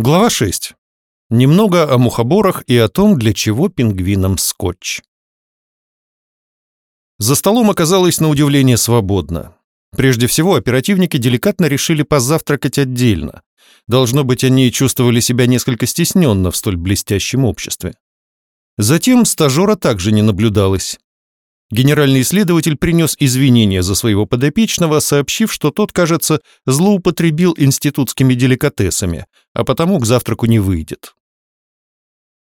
Глава 6. Немного о мухоборах и о том, для чего пингвинам скотч. За столом оказалось на удивление свободно. Прежде всего, оперативники деликатно решили позавтракать отдельно. Должно быть, они чувствовали себя несколько стесненно в столь блестящем обществе. Затем стажера также не наблюдалось. Генеральный следователь принес извинения за своего подопечного, сообщив, что тот, кажется, злоупотребил институтскими деликатесами, а потому к завтраку не выйдет.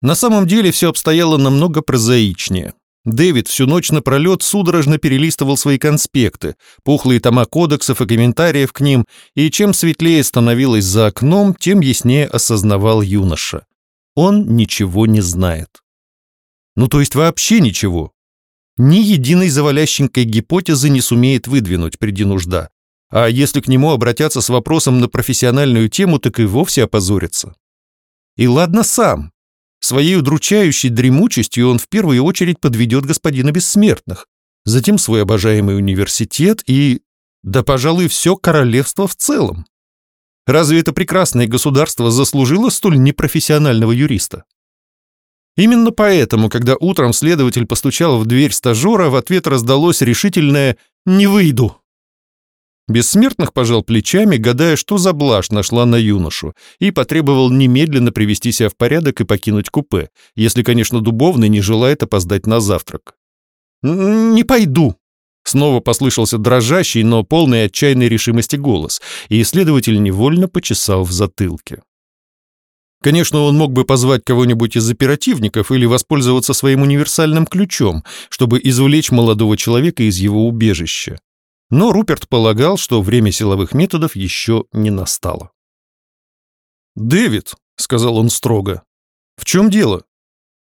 На самом деле все обстояло намного прозаичнее. Дэвид всю ночь напролет судорожно перелистывал свои конспекты, пухлые тома кодексов и комментариев к ним, и чем светлее становилось за окном, тем яснее осознавал юноша. Он ничего не знает. Ну, то есть вообще ничего, ни единой завалященькой гипотезы не сумеет выдвинуть, приди нужда. А если к нему обратятся с вопросом на профессиональную тему, так и вовсе опозорится. И ладно сам. Своей удручающей дремучестью он в первую очередь подведет господина бессмертных, затем свой обожаемый университет и... да, пожалуй, все королевство в целом. Разве это прекрасное государство заслужило столь непрофессионального юриста? Именно поэтому, когда утром следователь постучал в дверь стажера, в ответ раздалось решительное «Не выйду». Бессмертных пожал плечами, гадая, что за блажь нашла на юношу, и потребовал немедленно привести себя в порядок и покинуть купе, если, конечно, Дубовный не желает опоздать на завтрак. «Не пойду», Снова послышался дрожащий, но полный отчаянной решимости голос, и исследователь невольно почесал в затылке. Конечно, он мог бы позвать кого-нибудь из оперативников или воспользоваться своим универсальным ключом, чтобы извлечь молодого человека из его убежища. Но Руперт полагал, что время силовых методов еще не настало. «Дэвид», — сказал он строго, — «в чем дело?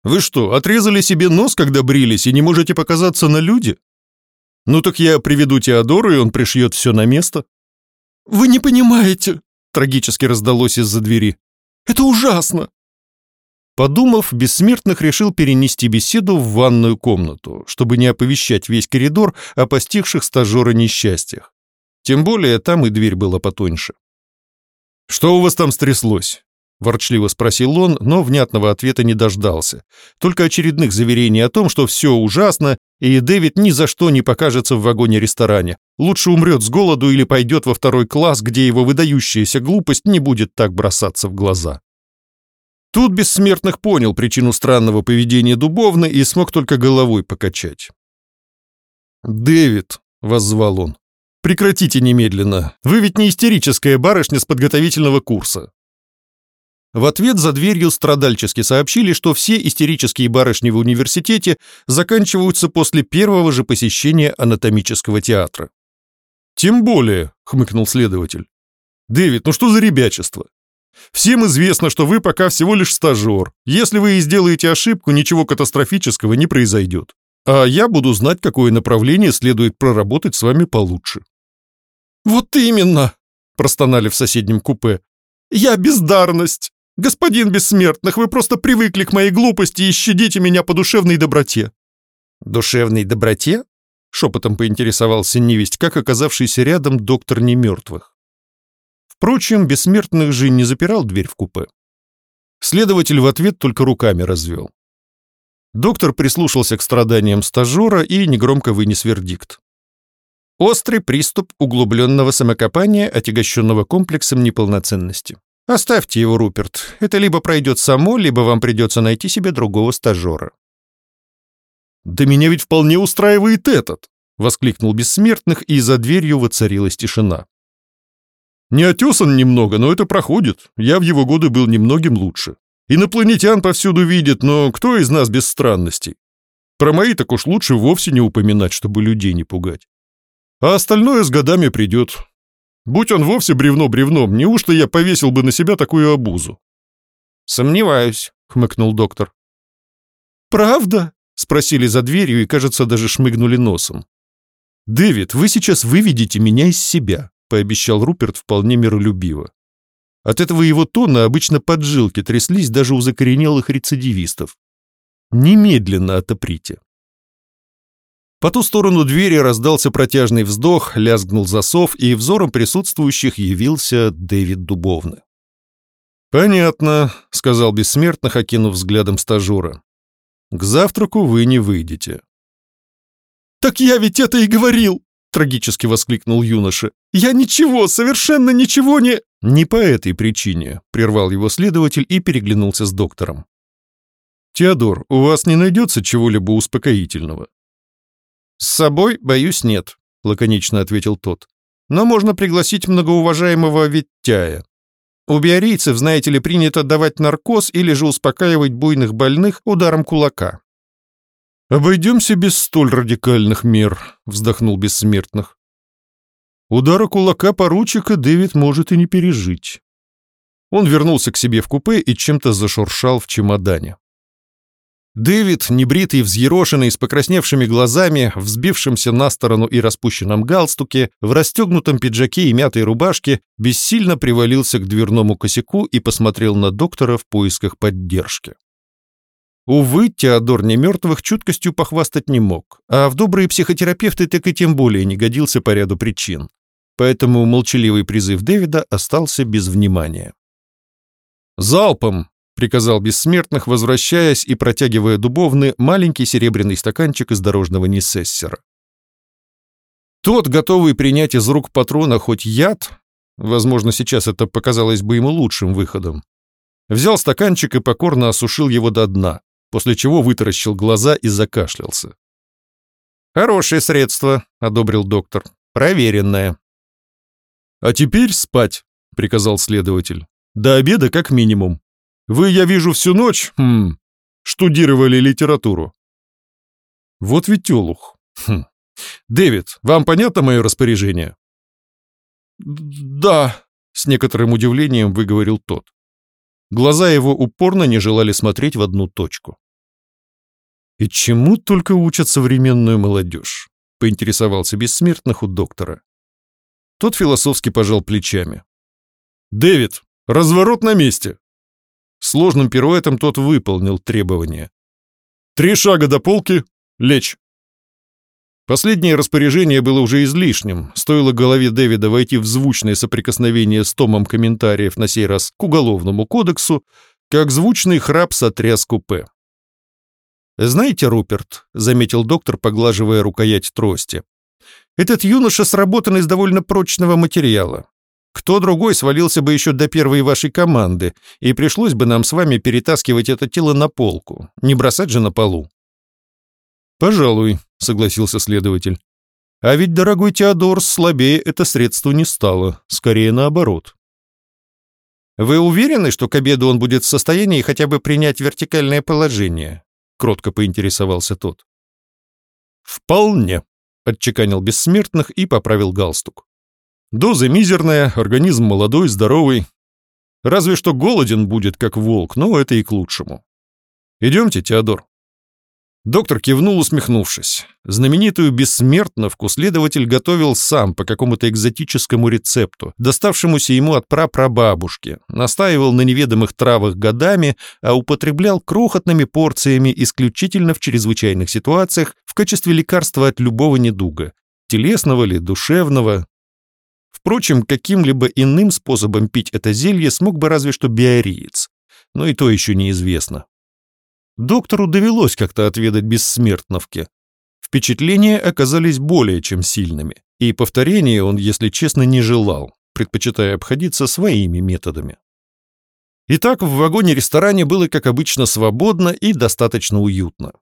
Вы что, отрезали себе нос, когда брились, и не можете показаться на люди? Ну так я приведу Теодору, и он пришьет все на место». «Вы не понимаете», — трагически раздалось из-за двери. Это ужасно!» Подумав, Бессмертных решил перенести беседу в ванную комнату, чтобы не оповещать весь коридор о постигших стажера несчастьях. Тем более там и дверь была потоньше. «Что у вас там стряслось?» — ворчливо спросил он, но внятного ответа не дождался. Только очередных заверений о том, что все ужасно, и Дэвид ни за что не покажется в вагоне-ресторане. Лучше умрет с голоду или пойдет во второй класс, где его выдающаяся глупость не будет так бросаться в глаза. Тут Бессмертных понял причину странного поведения Дубовны и смог только головой покачать. «Дэвид», — воззвал он, — «прекратите немедленно. Вы ведь не истерическая барышня с подготовительного курса. В ответ за дверью страдальчески сообщили, что все истерические барышни в университете заканчиваются после первого же посещения анатомического театра. «Тем более», — хмыкнул следователь. «Дэвид, ну что за ребячество? Всем известно, что вы пока всего лишь стажер. Если вы и сделаете ошибку, ничего катастрофического не произойдет. А я буду знать, какое направление следует проработать с вами получше». «Вот именно», — простонали в соседнем купе. «Я бездарность». «Господин Бессмертных, вы просто привыкли к моей глупости и щадите меня по душевной доброте». «Душевной доброте?» — шепотом поинтересовался невесть, как оказавшийся рядом доктор немертвых. Впрочем, Бессмертных же не запирал дверь в купе. Следователь в ответ только руками развел. Доктор прислушался к страданиям стажера и негромко вынес вердикт. Острый приступ углубленного самокопания, отягощенного комплексом неполноценности. Оставьте его, Руперт. Это либо пройдет само, либо вам придется найти себе другого стажера. «Да меня ведь вполне устраивает этот!» — воскликнул Бессмертных, и за дверью воцарилась тишина. «Не отесан немного, но это проходит. Я в его годы был немногим лучше. Инопланетян повсюду видят, но кто из нас без странностей? Про мои так уж лучше вовсе не упоминать, чтобы людей не пугать. А остальное с годами придет. Будь он вовсе бревно бревном, неужто я повесил бы на себя такую обузу? Сомневаюсь, хмыкнул доктор. Правда? Спросили за дверью и, кажется, даже шмыгнули носом. «Дэвид, вы сейчас выведете меня из себя», — пообещал Руперт вполне миролюбиво. От этого его тона обычно поджилки тряслись даже у закоренелых рецидивистов. «Немедленно отоприте». По ту сторону двери раздался протяжный вздох, лязгнул засов, и взором присутствующих явился Дэвид Дубовны. «Понятно», — сказал Бессмертных, окинув взглядом стажера. «К завтраку вы не выйдете». «Так я ведь это и говорил!» — трагически воскликнул юноша. «Я ничего, совершенно ничего не...» «Не по этой причине», — прервал его следователь и переглянулся с доктором. «Теодор, у вас не найдется чего-либо успокоительного?» «С собой, боюсь, нет», — лаконично ответил тот. «Но можно пригласить многоуважаемого Виттяя. У биорийцев, знаете ли, принято давать наркоз или же успокаивать буйных больных ударом кулака». «Обойдемся без столь радикальных мер», — вздохнул Бессмертных. Удара кулака поручика Дэвид может и не пережить. Он вернулся к себе в купе и чем-то зашуршал в чемодане. Дэвид, небритый, взъерошенный, с покрасневшими глазами, взбившимся на сторону и распущенном галстуке, в расстегнутом пиджаке и мятой рубашке, бессильно привалился к дверному косяку и посмотрел на доктора в поисках поддержки. Увы, Теодор немертвых чуткостью похвастать не мог, а в добрые психотерапевты так и тем более не годился по ряду причин. Поэтому молчаливый призыв Дэвида остался без внимания. «Залпом!» Приказал бессмертных, возвращаясь и протягивая дубовный маленький серебряный стаканчик из дорожного несессера. Тот, готовый принять из рук патрона хоть яд, возможно, сейчас это показалось бы ему лучшим выходом, взял стаканчик и покорно осушил его до дна, после чего вытаращил глаза и закашлялся. «Хорошее средство», — одобрил доктор, — «проверенное». «А теперь спать», — приказал следователь. «До обеда как минимум». Вы, я вижу, всю ночь, хм, штудировали литературу. Вот ведь олух. Хм. Дэвид, вам понятно мое распоряжение? Да, с некоторым удивлением выговорил тот. Глаза его упорно не желали смотреть в одну точку. «И чему только учат современную молодежь?» — поинтересовался бессмертных у доктора. Тот философски пожал плечами. «Дэвид, разворот на месте!» Сложным пируэтом тот выполнил требование. «Три шага до полки, лечь!» Последнее распоряжение было уже излишним, стоило голове Дэвида войти в звучное соприкосновение с томом комментариев на сей раз к Уголовному кодексу, как звучный храп сотряс купе. «Знаете, Руперт», — заметил доктор, поглаживая рукоять трости, «этот юноша сработан из довольно прочного материала. Кто другой свалился бы еще до первой вашей команды, и пришлось бы нам с вами перетаскивать это тело на полку, не бросать же на полу». «Пожалуй», — согласился следователь. «А ведь, дорогой Теодор, слабее это средство не стало, скорее наоборот». «Вы уверены, что к обеду он будет в состоянии хотя бы принять вертикальное положение?» — кротко поинтересовался тот. «Вполне», — отчеканил бессмертных и поправил галстук. Доза мизерная, организм молодой, здоровый. Разве что голоден будет, как волк, но это и к лучшему. Идемте, Теодор. Доктор кивнул, усмехнувшись. Знаменитую бессмертновку следователь готовил сам по какому-то экзотическому рецепту, доставшемуся ему от прапрабабушки, настаивал на неведомых травах годами, а употреблял крохотными порциями исключительно в чрезвычайных ситуациях в качестве лекарства от любого недуга, телесного ли, душевного, Впрочем, каким-либо иным способом пить это зелье смог бы разве что биориец, но и то еще неизвестно. Доктору довелось как-то отведать бессмертновки. Впечатления оказались более чем сильными, и повторения он, если честно, не желал, предпочитая обходиться своими методами. Итак, в вагоне-ресторане было, как обычно, свободно и достаточно уютно.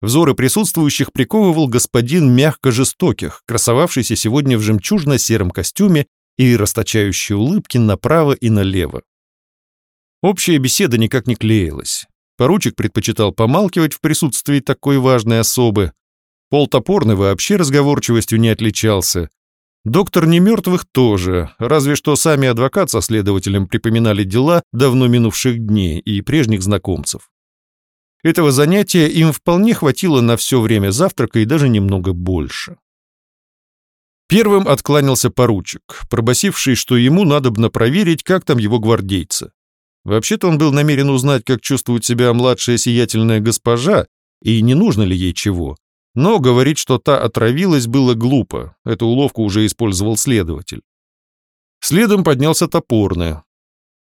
Взоры присутствующих приковывал господин мягко жестоких, красовавшийся сегодня в жемчужно-сером костюме и расточающий улыбки направо и налево. Общая беседа никак не клеилась. Поручик предпочитал помалкивать в присутствии такой важной особы. Пол Топорный вообще разговорчивостью не отличался. Доктор Немертвых тоже, разве что сами адвокат со следователем припоминали дела давно минувших дней и прежних знакомцев. Этого занятия им вполне хватило на все время завтрака и даже немного больше. Первым откланялся поручик, пробасивший, что ему надобно проверить, как там его гвардейцы. Вообще-то он был намерен узнать, как чувствует себя младшая сиятельная госпожа и не нужно ли ей чего. Но говорить, что та отравилась, было глупо, эту уловку уже использовал следователь. Следом поднялся топорный.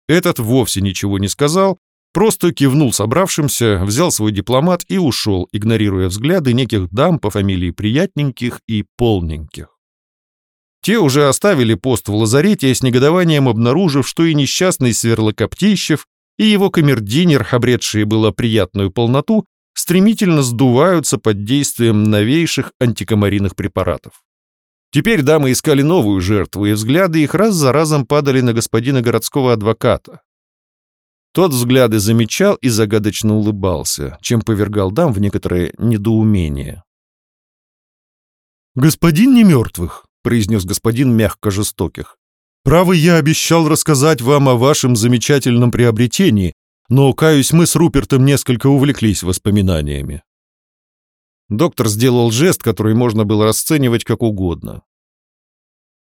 Этот вовсе ничего не сказал, просто кивнул собравшимся, взял свой дипломат и ушел, игнорируя взгляды неких дам по фамилии Приятненьких и Полненьких. Те уже оставили пост в лазарете с негодованием обнаружив, что и несчастный Сверлокоптищев, и его камердинер, обретшие было приятную полноту, стремительно сдуваются под действием новейших антикомариных препаратов. Теперь дамы искали новую жертву, и взгляды их раз за разом падали на господина городского адвоката. Тот взгляды замечал и загадочно улыбался, чем повергал дам в некоторое недоумение. «Господин не мертвых», произнес господин мягко жестоких. «Право, я обещал рассказать вам о вашем замечательном приобретении, но, каюсь, мы с Рупертом несколько увлеклись воспоминаниями». Доктор сделал жест, который можно было расценивать как угодно.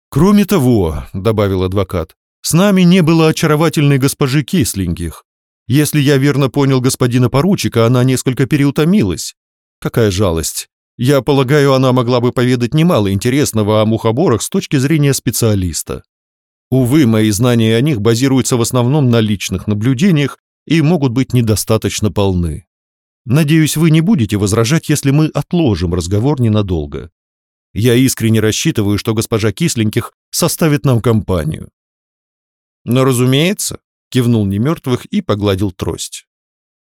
«Кроме того», — добавил адвокат, — «с нами не было очаровательной госпожи Кислиньких. Если я верно понял господина поручика, она несколько переутомилась. Какая жалость. Я полагаю, она могла бы поведать немало интересного о мухоборах с точки зрения специалиста. Увы, мои знания о них базируются в основном на личных наблюдениях и могут быть недостаточно полны. Надеюсь, вы не будете возражать, если мы отложим разговор ненадолго. Я искренне рассчитываю, что госпожа Кисленьких составит нам компанию. Но, разумеется, кивнул немертвых и погладил трость.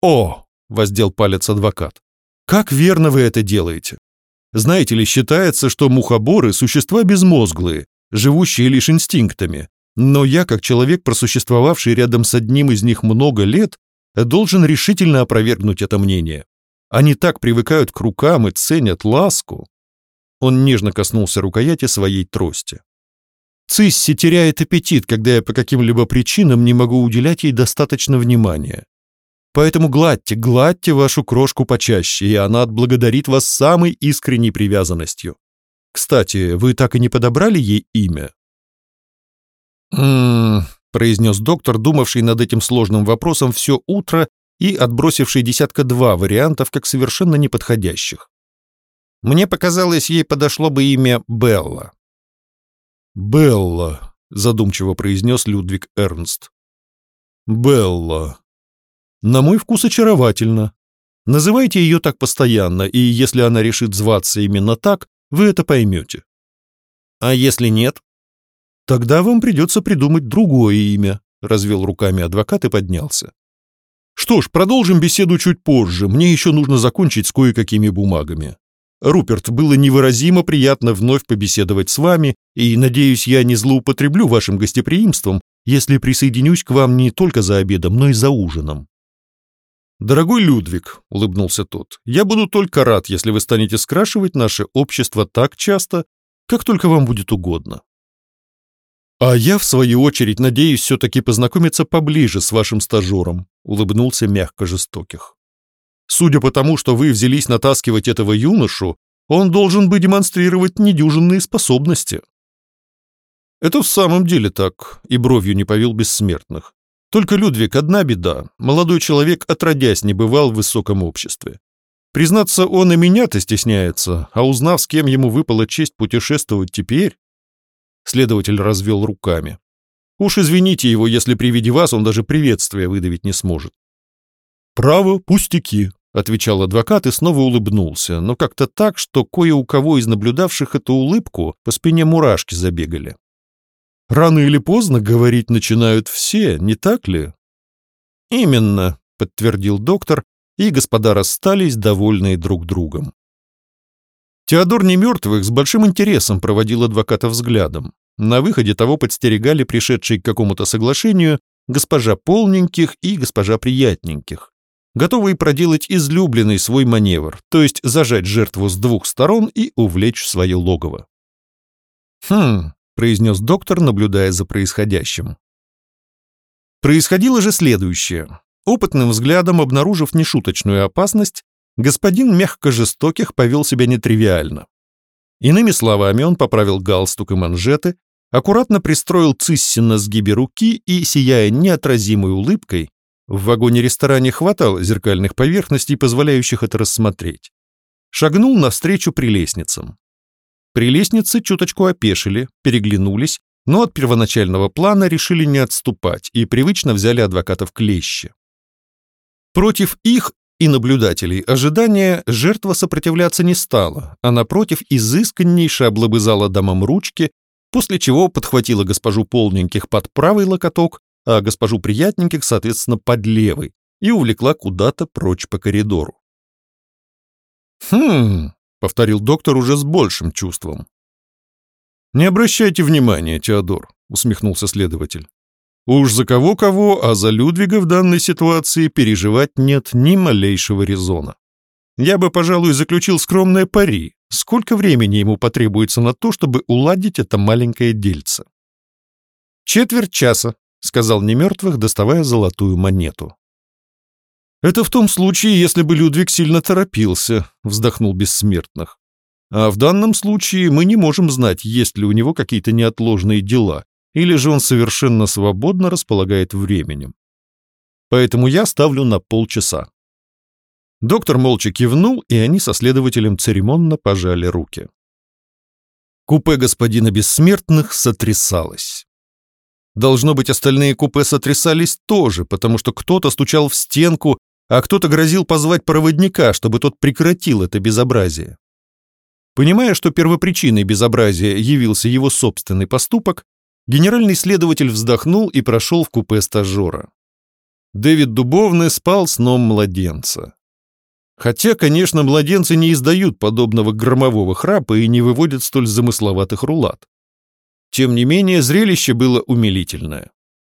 О, воздел палец адвокат. Как верно вы это делаете? Знаете ли, считается, что мухоборы – существа безмозглые, живущие лишь инстинктами. Но я, как человек, просуществовавший рядом с одним из них много лет, должен решительно опровергнуть это мнение. Они так привыкают к рукам и ценят ласку. Он нежно коснулся рукояти своей трости. Цисси теряет аппетит, когда я по каким-либо причинам не могу уделять ей достаточно внимания. Поэтому гладьте, гладьте вашу крошку почаще, и она отблагодарит вас самой искренней привязанностью. Кстати, вы так и не подобрали ей имя?» «М-м-м», произнес доктор, думавший над этим сложным вопросом все утро и отбросивший десятка-два вариантов как совершенно неподходящих. Мне показалось, ей подошло бы имя Белла. «Белла», — задумчиво произнес Людвиг Эрнст. «Белла. На мой вкус очаровательно. Называйте ее так постоянно, и если она решит зваться именно так, вы это поймете. А если нет? Тогда вам придется придумать другое имя, развел руками адвокат и поднялся. Что ж, продолжим беседу чуть позже, мне еще нужно закончить с кое-какими бумагами. Руперт, было невыразимо приятно вновь побеседовать с вами, и, надеюсь, я не злоупотреблю вашим гостеприимством, если присоединюсь к вам не только за обедом, но и за ужином. «Дорогой Людвиг», — улыбнулся тот, — «я буду только рад, если вы станете скрашивать наше общество так часто, как только вам будет угодно». «А я, в свою очередь, надеюсь все-таки познакомиться поближе с вашим стажером», — улыбнулся мягко жестоких. «Судя по тому, что вы взялись натаскивать этого юношу, он должен бы демонстрировать недюжинные способности». «Это в самом деле так», — и бровью не повел бессмертных. Только, Людвиг, одна беда. Молодой человек отродясь не бывал в высоком обществе. Признаться, он и меня-то стесняется, а узнав, с кем ему выпала честь путешествовать теперь... Следователь развел руками. Уж извините его, если при виде вас он даже приветствия выдавить не сможет. «Право, пустяки», — отвечал адвокат и снова улыбнулся, но как-то так, что кое у кого из наблюдавших эту улыбку по спине мурашки забегали. Рано или поздно говорить начинают все, не так ли? Именно, подтвердил доктор, и господа расстались, довольные друг другом. Теодор Немертвых с большим интересом проводил адвоката взглядом. На выходе того подстерегали пришедшие к какому-то соглашению госпожа Полненьких и госпожа Приятненьких, готовые проделать излюбленный свой маневр, то есть зажать жертву с двух сторон и увлечь в свое логово. «Хм, произнес доктор, наблюдая за происходящим. Происходило же следующее. Опытным взглядом обнаружив нешуточную опасность, господин мягко жестоких повел себя нетривиально. Иными словами, он поправил галстук и манжеты, аккуратно пристроил Цисси на сгибе руки и, сияя неотразимой улыбкой, в вагоне-ресторане хватало зеркальных поверхностей, позволяющих это рассмотреть, шагнул навстречу прилестницам. При лестнице чуточку опешили, переглянулись но от первоначального плана решили не отступать и привычно взяли адвокатов клещи. Против их и наблюдателей ожидания жертва сопротивляться не стала, а напротив изысканнейше облобызала дамам ручки, после чего подхватила госпожу полненьких под правый локоток, а госпожу приятненьких, соответственно, под левый, и увлекла куда-то прочь по коридору. «Хм», — повторил доктор уже с большим чувством. «Не обращайте внимания, Теодор», — усмехнулся следователь. «Уж за кого-кого, а за Людвига в данной ситуации переживать нет ни малейшего резона. Я бы, пожалуй, заключил скромное пари, сколько времени ему потребуется на то, чтобы уладить это маленькое дельце». «Четверть часа», — сказал немертвых, доставая золотую монету. «Это в том случае, если бы Людвиг сильно торопился», — вздохнул Бессмертных. «А в данном случае мы не можем знать, есть ли у него какие-то неотложные дела, или же он совершенно свободно располагает временем. Поэтому я ставлю на полчаса». Доктор молча кивнул, и они со следователем церемонно пожали руки. Купе господина Бессмертных сотрясалось. Должно быть, остальные купе сотрясались тоже, потому что кто-то стучал в стенку а кто-то грозил позвать проводника, чтобы тот прекратил это безобразие. Понимая, что первопричиной безобразия явился его собственный поступок, генеральный следователь вздохнул и прошел в купе стажера. Дэвид Дубовный спал сном младенца. Хотя, конечно, младенцы не издают подобного громового храпа и не выводят столь замысловатых рулат. Тем не менее, зрелище было умилительное.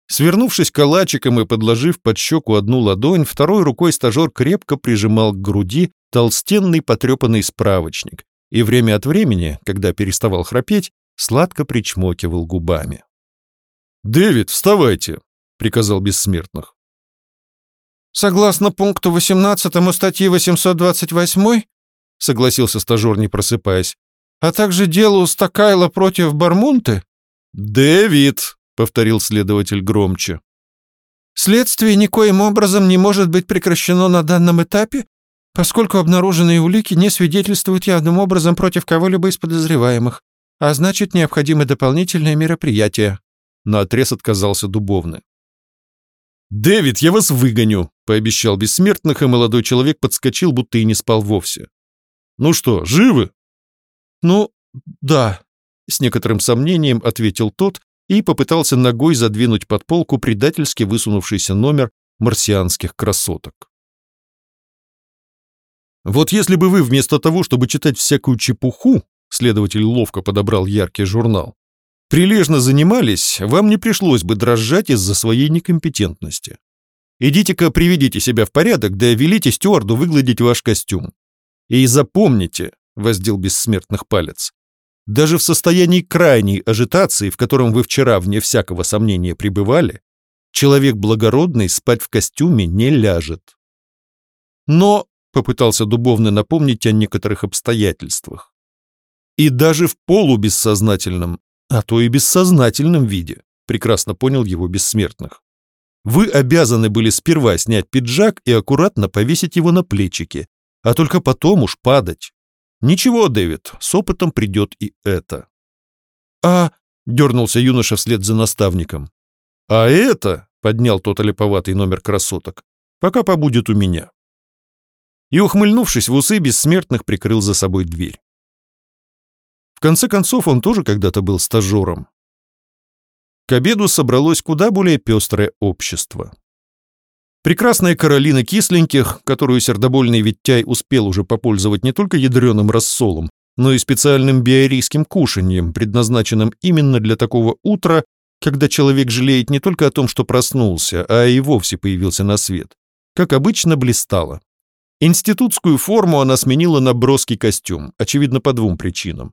Свернувшись калачиком и подложив под щеку одну ладонь, второй рукой стажер крепко прижимал к груди толстенный потрепанный справочник и время от времени, когда переставал храпеть, сладко причмокивал губами. «Дэвид, вставайте!» — приказал Бессмертных. «Согласно пункту 18 статьи 828, — согласился стажер, не просыпаясь, — а также делу Стакайла против Бармунты?» «Дэвид!» повторил следователь громче. Следствие никоим образом не может быть прекращено на данном этапе, поскольку обнаруженные улики не свидетельствуют явным образом против кого-либо из подозреваемых, а значит, необходимы дополнительные мероприятия. Наотрез отказался Дубовный. «Дэвид, я вас выгоню», — пообещал бессмертных, и молодой человек подскочил, будто и не спал вовсе. «Ну что, живы?» «Ну, да», — с некоторым сомнением ответил тот, и попытался ногой задвинуть под полку предательски высунувшийся номер марсианских красоток. Вот если бы вы вместо того, чтобы читать всякую чепуху, следователь ловко подобрал яркий журнал, прилежно занимались, вам не пришлось бы дрожать из-за своей некомпетентности. Идите-ка приведите себя в порядок, да велите стюарду выгладить ваш костюм. И запомните, воздел бессмертных палец, даже в состоянии крайней ажитации, в котором вы вчера, вне всякого сомнения, пребывали, человек благородный спать в костюме не ляжет. Но, — попытался Дубовный напомнить о некоторых обстоятельствах, и даже в полубессознательном, а то и бессознательном виде, прекрасно понял его бессмертных. Вы обязаны были сперва снять пиджак и аккуратно повесить его на плечики, а только потом уж падать. «Ничего, Дэвид, с опытом придет и это». «А...» — дернулся юноша вслед за наставником. «А это...» — поднял тот олиповатый номер красоток. «Пока побудет у меня». И, ухмыльнувшись в усы, бессмертных прикрыл за собой дверь. В конце концов, он тоже когда-то был стажером. К обеду собралось куда более пестрое общество. Прекрасная Каролина Кисленьких, которую сердобольный Виттяй успел уже попользовать не только ядреным рассолом, но и специальным биорийским кушаньем, предназначенным именно для такого утра, когда человек жалеет не только о том, что проснулся, а и вовсе появился на свет. Как обычно, блистала. Институтскую форму она сменила на броский костюм, очевидно, по двум причинам.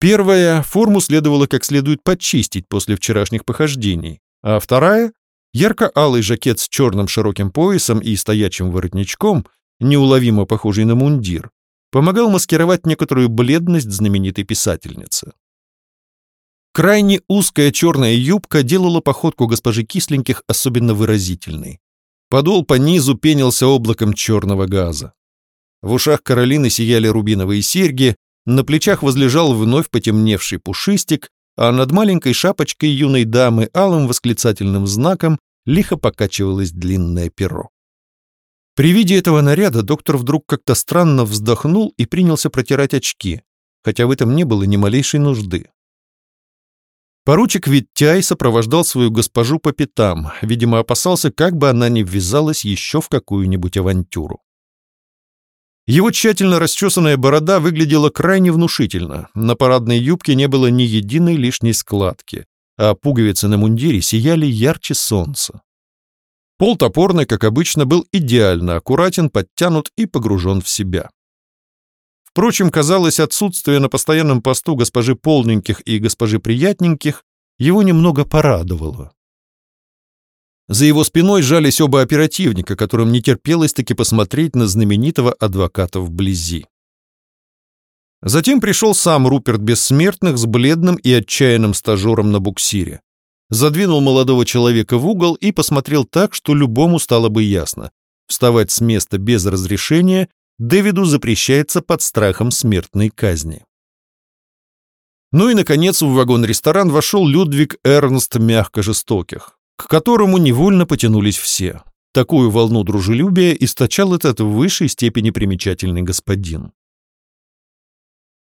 Первая, форму следовало как следует почистить после вчерашних похождений, а вторая Ярко-алый жакет с черным широким поясом и стоячим воротничком, неуловимо похожий на мундир, помогал маскировать некоторую бледность знаменитой писательницы. Крайне узкая черная юбка делала походку госпожи Кисленьких особенно выразительной. Подол по низу пенился облаком черного газа. В ушах Каролины сияли рубиновые серьги, на плечах возлежал вновь потемневший пушистик, а над маленькой шапочкой юной дамы алым восклицательным знаком лихо покачивалось длинное перо. При виде этого наряда доктор вдруг как-то странно вздохнул и принялся протирать очки, хотя в этом не было ни малейшей нужды. Поручик Виттяй сопровождал свою госпожу по пятам, видимо, опасался, как бы она не ввязалась еще в какую-нибудь авантюру. Его тщательно расчесанная борода выглядела крайне внушительно, на парадной юбке не было ни единой лишней складки, а пуговицы на мундире сияли ярче солнца. Пол топорный, как обычно, был идеально аккуратен, подтянут и погружен в себя. Впрочем, казалось, отсутствие на постоянном посту госпожи Полненьких и госпожи Приятненьких его немного порадовало. За его спиной жались оба оперативника, которым не терпелось таки посмотреть на знаменитого адвоката вблизи. Затем пришел сам Руперт Бессмертных с бледным и отчаянным стажером на буксире. Задвинул молодого человека в угол и посмотрел так, что любому стало бы ясно. Вставать с места без разрешения Дэвиду запрещается под страхом смертной казни. Ну и, наконец, в вагон-ресторан вошел Людвиг Эрнст мягко жестоких к которому невольно потянулись все. Такую волну дружелюбия источал этот в высшей степени примечательный господин.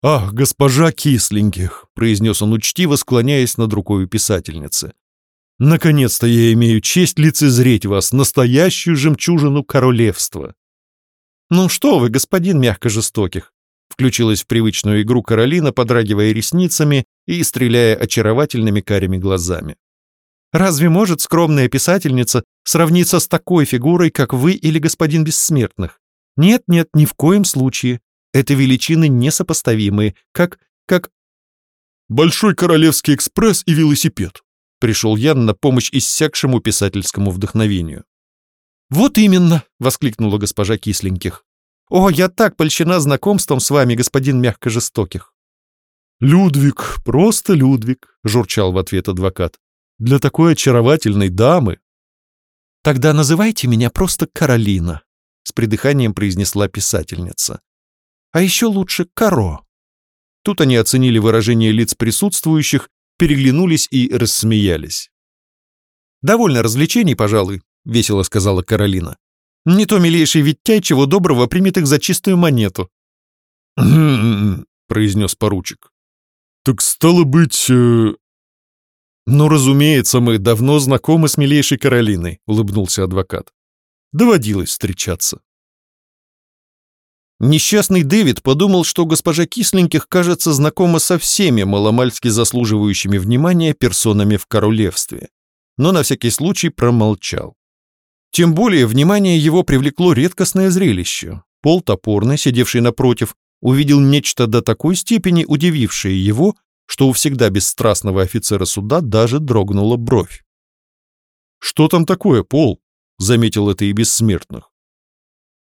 «Ах, госпожа Кисленьких!» — произнес он учтиво, склоняясь над рукой писательницы. «Наконец-то я имею честь лицезреть вас, настоящую жемчужину королевства!» «Ну что вы, господин мягко жестоких!» Включилась в привычную игру Каролина, подрагивая ресницами и стреляя очаровательными карими глазами. Разве может скромная писательница сравниться с такой фигурой, как вы или господин Бессмертных? Нет-нет, ни в коем случае. Это величины несопоставимые, как... как... «Большой королевский экспресс и велосипед», — пришел Ян на помощь иссякшему писательскому вдохновению. «Вот именно!» — воскликнула госпожа Кисленьких. «О, я так польщена знакомством с вами, господин мягко жестоких!» «Людвиг, просто Людвиг!» — журчал в ответ адвокат для такой очаровательной дамы. Тогда называйте меня просто Каролина, с придыханием произнесла писательница. А еще лучше Каро. Тут они оценили выражение лиц присутствующих, переглянулись и рассмеялись. «Довольно развлечений, пожалуй», — весело сказала Каролина. «Не то милейший Виттяй чего доброго примет их за чистую монету». произнес поручик. «Так стало быть, э, «Ну, разумеется, мы давно знакомы с милейшей Каролиной», — улыбнулся адвокат. «Доводилось встречаться». Несчастный Дэвид подумал, что госпожа Кисленьких кажется знакома со всеми маломальски заслуживающими внимания персонами в королевстве, но на всякий случай промолчал. Тем более внимание его привлекло редкостное зрелище. Пол топорный, сидевший напротив, увидел нечто до такой степени удивившее его, что у всегда бесстрастного офицера суда даже дрогнула бровь. «Что там такое, Пол?» — заметил это и бессмертных.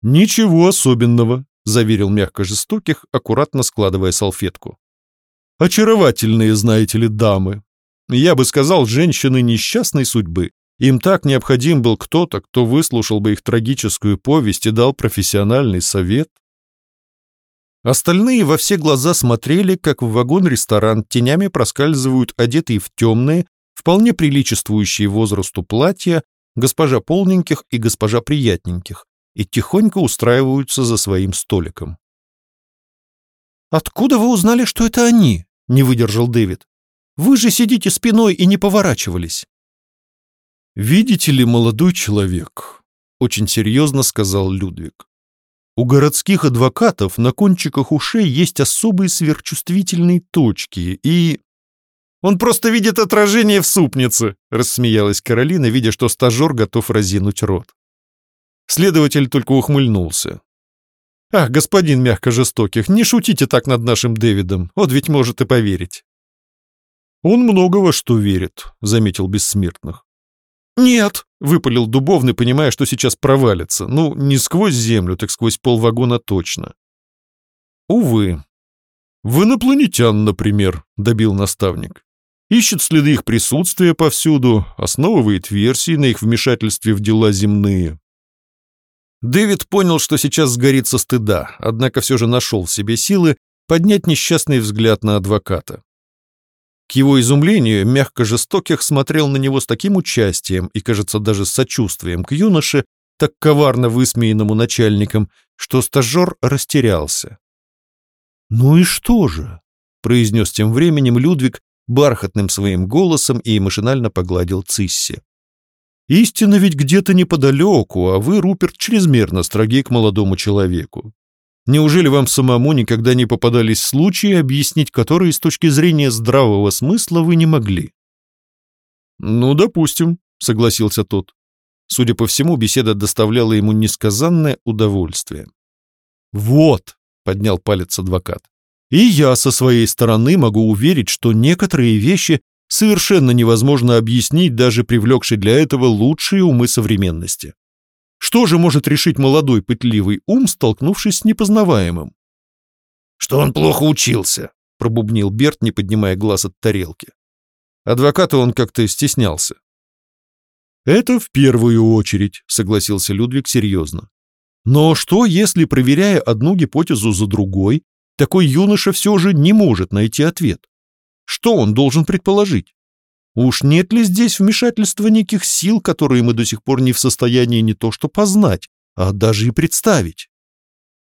«Ничего особенного», — заверил мягко жестоких, аккуратно складывая салфетку. «Очаровательные, знаете ли, дамы. Я бы сказал, женщины несчастной судьбы. Им так необходим был кто-то, кто выслушал бы их трагическую повесть и дал профессиональный совет. Остальные во все глаза смотрели, как в вагон-ресторан тенями проскальзывают одетые в темные, вполне приличествующие возрасту платья госпожа полненьких и госпожа приятненьких и тихонько устраиваются за своим столиком. «Откуда вы узнали, что это они?» — не выдержал Дэвид. «Вы же сидите спиной и не поворачивались». «Видите ли, молодой человек», — очень серьезно сказал Людвиг. У городских адвокатов на кончиках ушей есть особые сверхчувствительные точки, и... «Он просто видит отражение в супнице», — рассмеялась Каролина, видя, что стажер готов разинуть рот. Следователь только ухмыльнулся. «Ах, господин мягко жестоких, не шутите так над нашим Дэвидом, он ведь может и поверить». «Он много во что верит», — заметил Бессмертных. «Нет!» — выпалил Дубовный, понимая, что сейчас провалится. Ну, не сквозь землю, так сквозь полвагона точно. «Увы. В инопланетян, например», — добил наставник. «Ищет следы их присутствия повсюду, основывает версии на их вмешательстве в дела земные». Дэвид понял, что сейчас сгорит со стыда, однако все же нашел в себе силы поднять несчастный взгляд на адвоката. К его изумлению, мягко жестоких смотрел на него с таким участием и, кажется, даже с сочувствием к юноше, так коварно высмеянному начальником, что стажер растерялся. «Ну и что же?» — произнес тем временем Людвиг бархатным своим голосом и машинально погладил Цисси. «Истина ведь где-то неподалеку, а вы, Руперт, чрезмерно строги к молодому человеку. Неужели вам самому никогда не попадались случаи, объяснить которые с точки зрения здравого смысла вы не могли? Ну, допустим, согласился тот. Судя по всему, беседа доставляла ему несказанное удовольствие. Вот, поднял палец адвокат. И я со своей стороны могу уверить, что некоторые вещи совершенно невозможно объяснить даже привлекшей для этого лучшие умы современности. Что же может решить молодой пытливый ум, столкнувшись с непознаваемым? «Что он плохо учился», — пробубнил Берт, не поднимая глаз от тарелки. Адвоката он как-то стеснялся. «Это в первую очередь», — согласился Людвиг серьезно. «Но что, если, проверяя одну гипотезу за другой, такой юноша все же не может найти ответ? Что он должен предположить? Уж нет ли здесь вмешательства неких сил, которые мы до сих пор не в состоянии не то что познать, а даже и представить?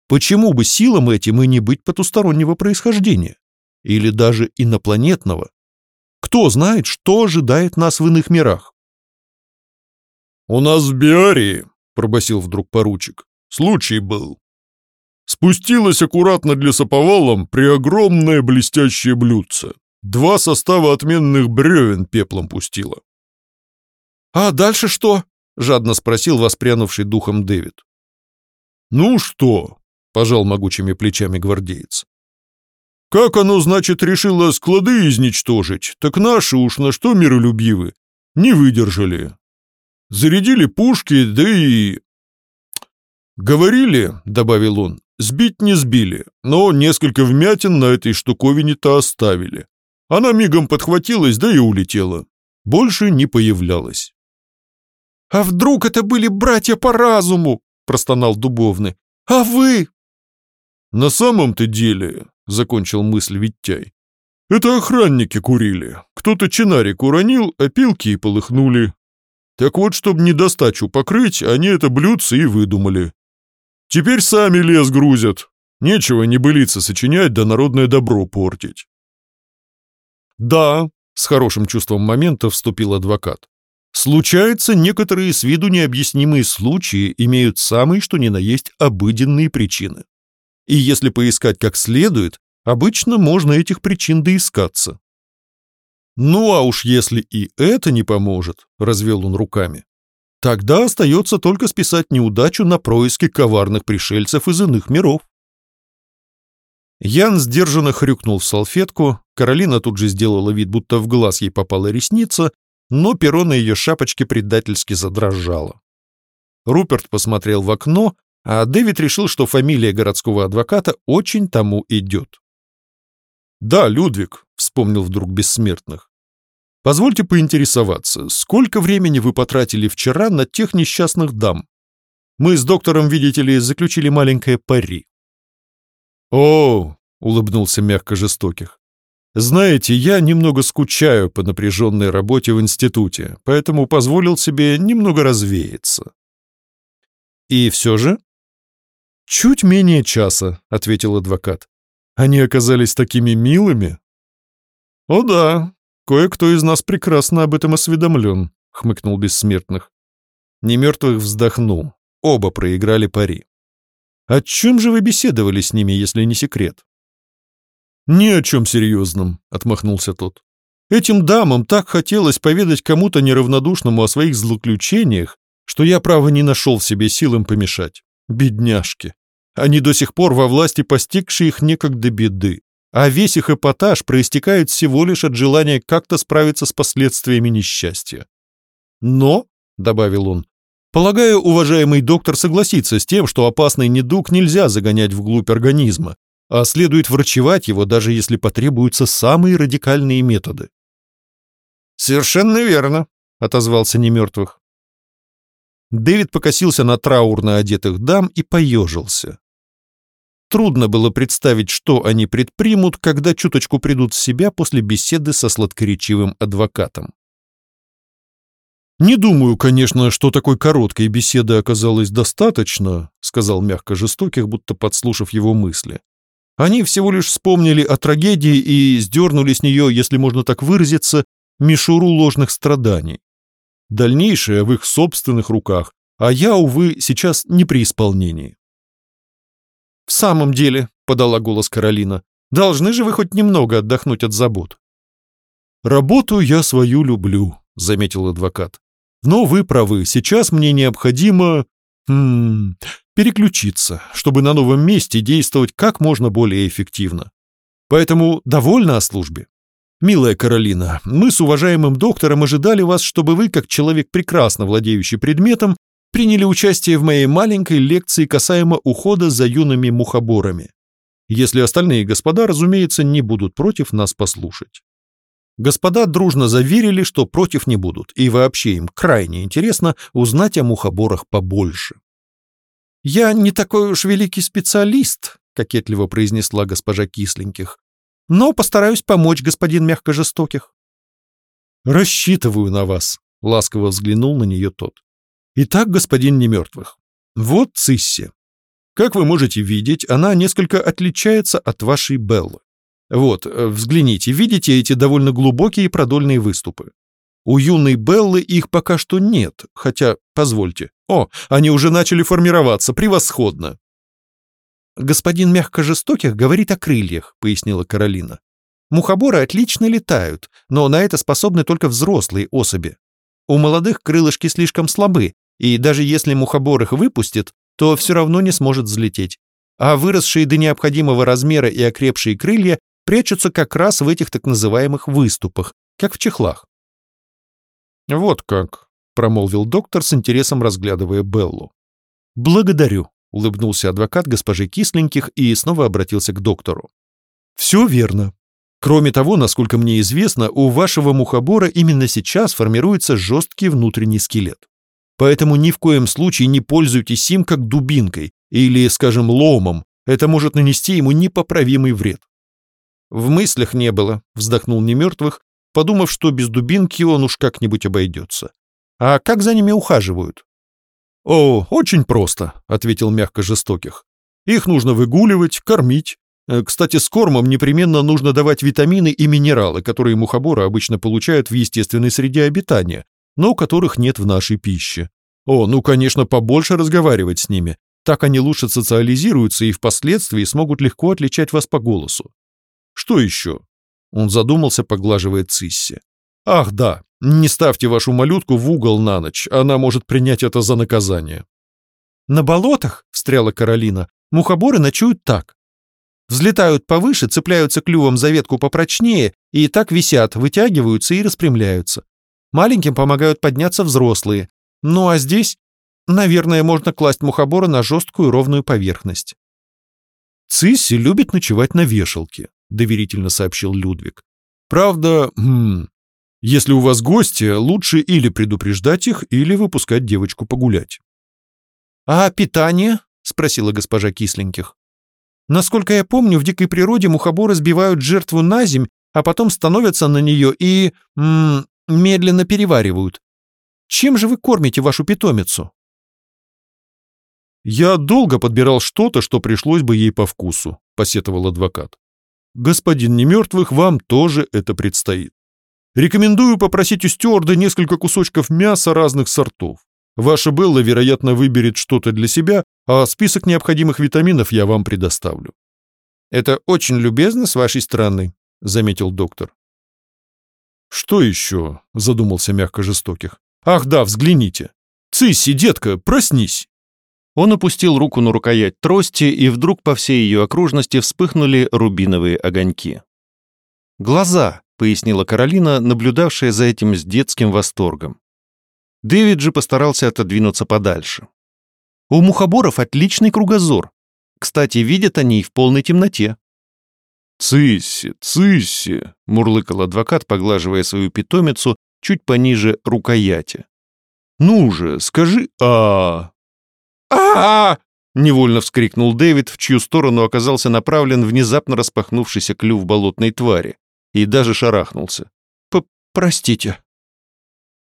Почему бы силам этим и не быть потустороннего происхождения? Или даже инопланетного? Кто знает, что ожидает нас в иных мирах? «У нас в Биарии», — пробасил вдруг поручик, — «случай был. Спустилась аккуратно для саповалом преогромное блестящее блюдце. Два состава отменных бревен пеплом пустила. «А дальше что?» — жадно спросил воспрянувший духом Дэвид. «Ну что?» — пожал могучими плечами гвардеец. «Как оно, значит, решило склады изничтожить, так наши уж на что миролюбивы, не выдержали. Зарядили пушки, да и...» «Говорили», — добавил он, — «сбить не сбили, но несколько вмятин на этой штуковине-то оставили. Она мигом подхватилась, да и улетела. Больше не появлялась. «А вдруг это были братья по разуму?» — простонал Дубовный. «А вы?» «На самом-то деле», — закончил мысль Виттяй, — «это охранники курили. Кто-то чинарик уронил, а и полыхнули. Так вот, чтобы недостачу покрыть, они это блюдце и выдумали. Теперь сами лес грузят. Нечего небылицы сочинять да народное добро портить. «Да», — с хорошим чувством момента вступил адвокат. «Случаются некоторые с виду необъяснимые случаи, имеют самые что ни на есть обыденные причины. И если поискать как следует, обычно можно этих причин доискаться». «Ну а уж если и это не поможет», — развел он руками, «тогда остается только списать неудачу на происки коварных пришельцев из иных миров». Ян сдержанно хрюкнул в салфетку, Каролина тут же сделала вид, будто в глаз ей попала ресница, но перо на ее шапочке предательски задрожало. Руперт посмотрел в окно, а Дэвид решил, что фамилия городского адвоката очень тому идет. «Да, Людвиг», — вспомнил вдруг бессмертных. «Позвольте поинтересоваться, сколько времени вы потратили вчера на тех несчастных дам? Мы с доктором, видите ли, заключили маленькое пари». «О!» — улыбнулся мягко жестоких. «Знаете, я немного скучаю по напряженной работе в институте, поэтому позволил себе немного развеяться». «И все же?» «Чуть менее часа», — ответил адвокат. «Они оказались такими милыми». «О да, кое-кто из нас прекрасно об этом осведомлен», — хмыкнул Бессмертных. Немертвых вздохнул. Оба проиграли пари. О чем же вы беседовали с ними, если не секрет? Ни о чем серьезном, отмахнулся тот. Этим дамам так хотелось поведать кому-то неравнодушному о своих злоключениях, что я, право, не нашел в себе сил им помешать. Бедняжки. Они до сих пор во власти постигшие их некогда беды, а весь их эпатаж проистекает всего лишь от желания как-то справиться с последствиями несчастья. Но, — добавил он, Полагаю, уважаемый доктор согласится с тем, что опасный недуг нельзя загонять вглубь организма, а следует врачевать его, даже если потребуются самые радикальные методы. «Совершенно верно», — отозвался немертвых. Дэвид покосился на траурно одетых дам и поежился. Трудно было представить, что они предпримут, когда чуточку придут в себя после беседы со сладкоречивым адвокатом. «Не думаю, конечно, что такой короткой беседы оказалось достаточно», сказал мягко жестоких, будто подслушав его мысли. Они всего лишь вспомнили о трагедии и сдернули с нее, если можно так выразиться, мишуру ложных страданий. Дальнейшее в их собственных руках, а я, увы, сейчас не при исполнении. «В самом деле», — подала голос Каролина, — «должны же вы хоть немного отдохнуть от забот». «Работу я свою люблю», — заметил адвокат. «Но вы правы, сейчас мне необходимо... М переключиться, чтобы на новом месте действовать как можно более эффективно. Поэтому довольна о службе. Милая Каролина, мы с уважаемым доктором ожидали вас, чтобы вы, как человек, прекрасно владеющий предметом, приняли участие в моей маленькой лекции касаемо ухода за юными мухоборами. Если остальные господа, разумеется, не будут против нас послушать. Господа дружно заверили, что против не будут, и вообще им крайне интересно узнать о мухоборах побольше. «Я не такой уж великий специалист», — кокетливо произнесла госпожа Кисленьких, «но постараюсь помочь, господин мягкожестоких». «Рассчитываю на вас», — ласково взглянул на нее тот. «Итак, господин Немертвых, вот Цисси. Как вы можете видеть, она несколько отличается от вашей Беллы. Вот, э, взгляните, видите эти довольно глубокие продольные выступы? У юной Беллы их пока что нет, хотя, позвольте. О, они уже начали формироваться, превосходно. «Господин мягкожестоких говорит о крыльях», — пояснила Каролина. «Мухоборы отлично летают, но на это способны только взрослые особи. У молодых крылышки слишком слабы, и даже если мухобор их выпустит, то все равно не сможет взлететь. А выросшие до необходимого размера и окрепшие крылья прячутся как раз в этих так называемых выступах, как в чехлах. «Вот как», — промолвил доктор с интересом разглядывая Беллу. «Благодарю», — улыбнулся адвокат госпожи Кисленьких и снова обратился к доктору. «Все верно. Кроме того, насколько мне известно, у вашего мухобора именно сейчас формируется жесткий внутренний скелет. Поэтому ни в коем случае не пользуйтесь им как дубинкой или, скажем, ломом. Это может нанести ему непоправимый вред. «В мыслях не было», — вздохнул немертвых, подумав, что без дубинки он уж как-нибудь обойдется. «А как за ними ухаживают?» «О, очень просто», — ответил мягко жестоких. «Их нужно выгуливать, кормить. Э, кстати, с кормом непременно нужно давать витамины и минералы, которые мухоборы обычно получают в естественной среде обитания, но которых нет в нашей пище. О, ну, конечно, побольше разговаривать с ними. Так они лучше социализируются и впоследствии смогут легко отличать вас по голосу. Что еще? Он задумался, поглаживая Цисси. Ах, да, не ставьте вашу малютку в угол на ночь, она может принять это за наказание. На болотах, встряла Каролина, мухоборы ночуют так. Взлетают повыше, цепляются клювом за ветку попрочнее и так висят, вытягиваются и распрямляются. Маленьким помогают подняться взрослые. Ну а здесь, наверное, можно класть мухобора на жесткую ровную поверхность. Цисси любит ночевать на вешалке. — доверительно сообщил Людвиг. «Правда, хм, если у вас гости, лучше или предупреждать их, или выпускать девочку погулять». «А питание?» — спросила госпожа Кисленьких. «Насколько я помню, в дикой природе мухоборы сбивают жертву на земь, а потом становятся на нее и... М медленно переваривают. Чем же вы кормите вашу питомицу?» «Я долго подбирал что-то, что пришлось бы ей по вкусу», — посетовал адвокат. Господин Немертвых, вам тоже это предстоит. Рекомендую попросить у стюарда несколько кусочков мяса разных сортов. Ваша Белла, вероятно, выберет что-то для себя, а список необходимых витаминов я вам предоставлю». «Это очень любезно с вашей стороны», — заметил доктор. «Что еще?» — задумался мягко жестоких. «Ах да, взгляните! Цисси, детка, проснись!» Он опустил руку на рукоять трости, и вдруг по всей ее окружности вспыхнули рубиновые огоньки. «Глаза», — пояснила Каролина, наблюдавшая за этим с детским восторгом. Дэвид же постарался отодвинуться подальше. «У мухоборов отличный кругозор. Кстати, видят они и в полной темноте». «Цисси, цисси», — мурлыкал адвокат, поглаживая свою питомицу чуть пониже рукояти. «Ну же, скажи а, -а, Невольно вскрикнул Дэвид, в чью сторону оказался направлен внезапно распахнувшийся клюв болотной твари, и даже шарахнулся. «Простите».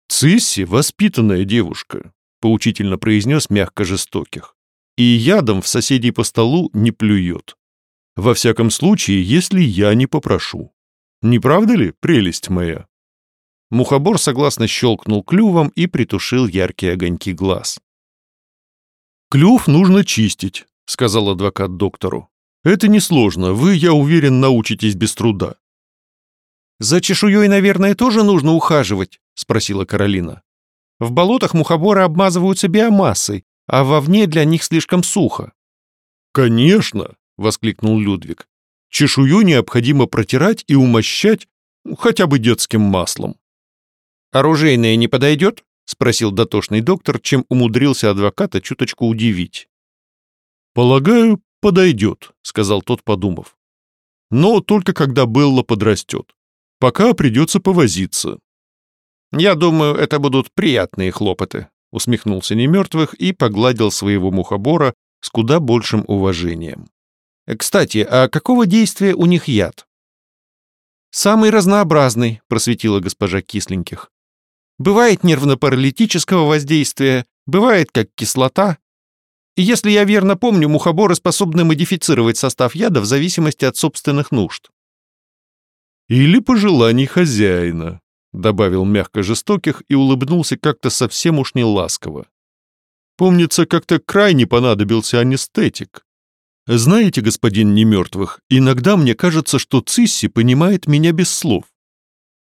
«Цисси — воспитанная девушка», — поучительно произнес мягко жестоких. «И ядом в соседей по столу не плюет. Во всяком случае, если я не попрошу. Не правда ли, прелесть моя?» Мухобор согласно щелкнул клювом и притушил яркие огоньки глаз. «Клюв нужно чистить», — сказал адвокат доктору. «Это несложно, вы, я уверен, научитесь без труда». «За чешуей, наверное, тоже нужно ухаживать?» — спросила Каролина. «В болотах мухоборы обмазываются биомассой, а вовне для них слишком сухо». «Конечно!» — воскликнул Людвиг. «Чешую необходимо протирать и умощать хотя бы детским маслом». «Оружейное не подойдет?» — спросил дотошный доктор, чем умудрился адвоката чуточку удивить. «Полагаю, подойдет», — сказал тот, подумав. «Но только когда Белла подрастет. Пока придется повозиться». «Я думаю, это будут приятные хлопоты», — усмехнулся немертвых и погладил своего мухобора с куда большим уважением. «Кстати, а какого действия у них яд?» «Самый разнообразный», — просветила госпожа Кисленьких. Бывает нервно-паралитического воздействия, бывает как кислота. И если я верно помню, мухоборы способны модифицировать состав яда в зависимости от собственных нужд. «Или пожеланий хозяина», — добавил мягко жестоких и улыбнулся как-то совсем уж не ласково. «Помнится, как-то крайне понадобился анестетик. Знаете, господин Немертвых, иногда мне кажется, что Цисси понимает меня без слов».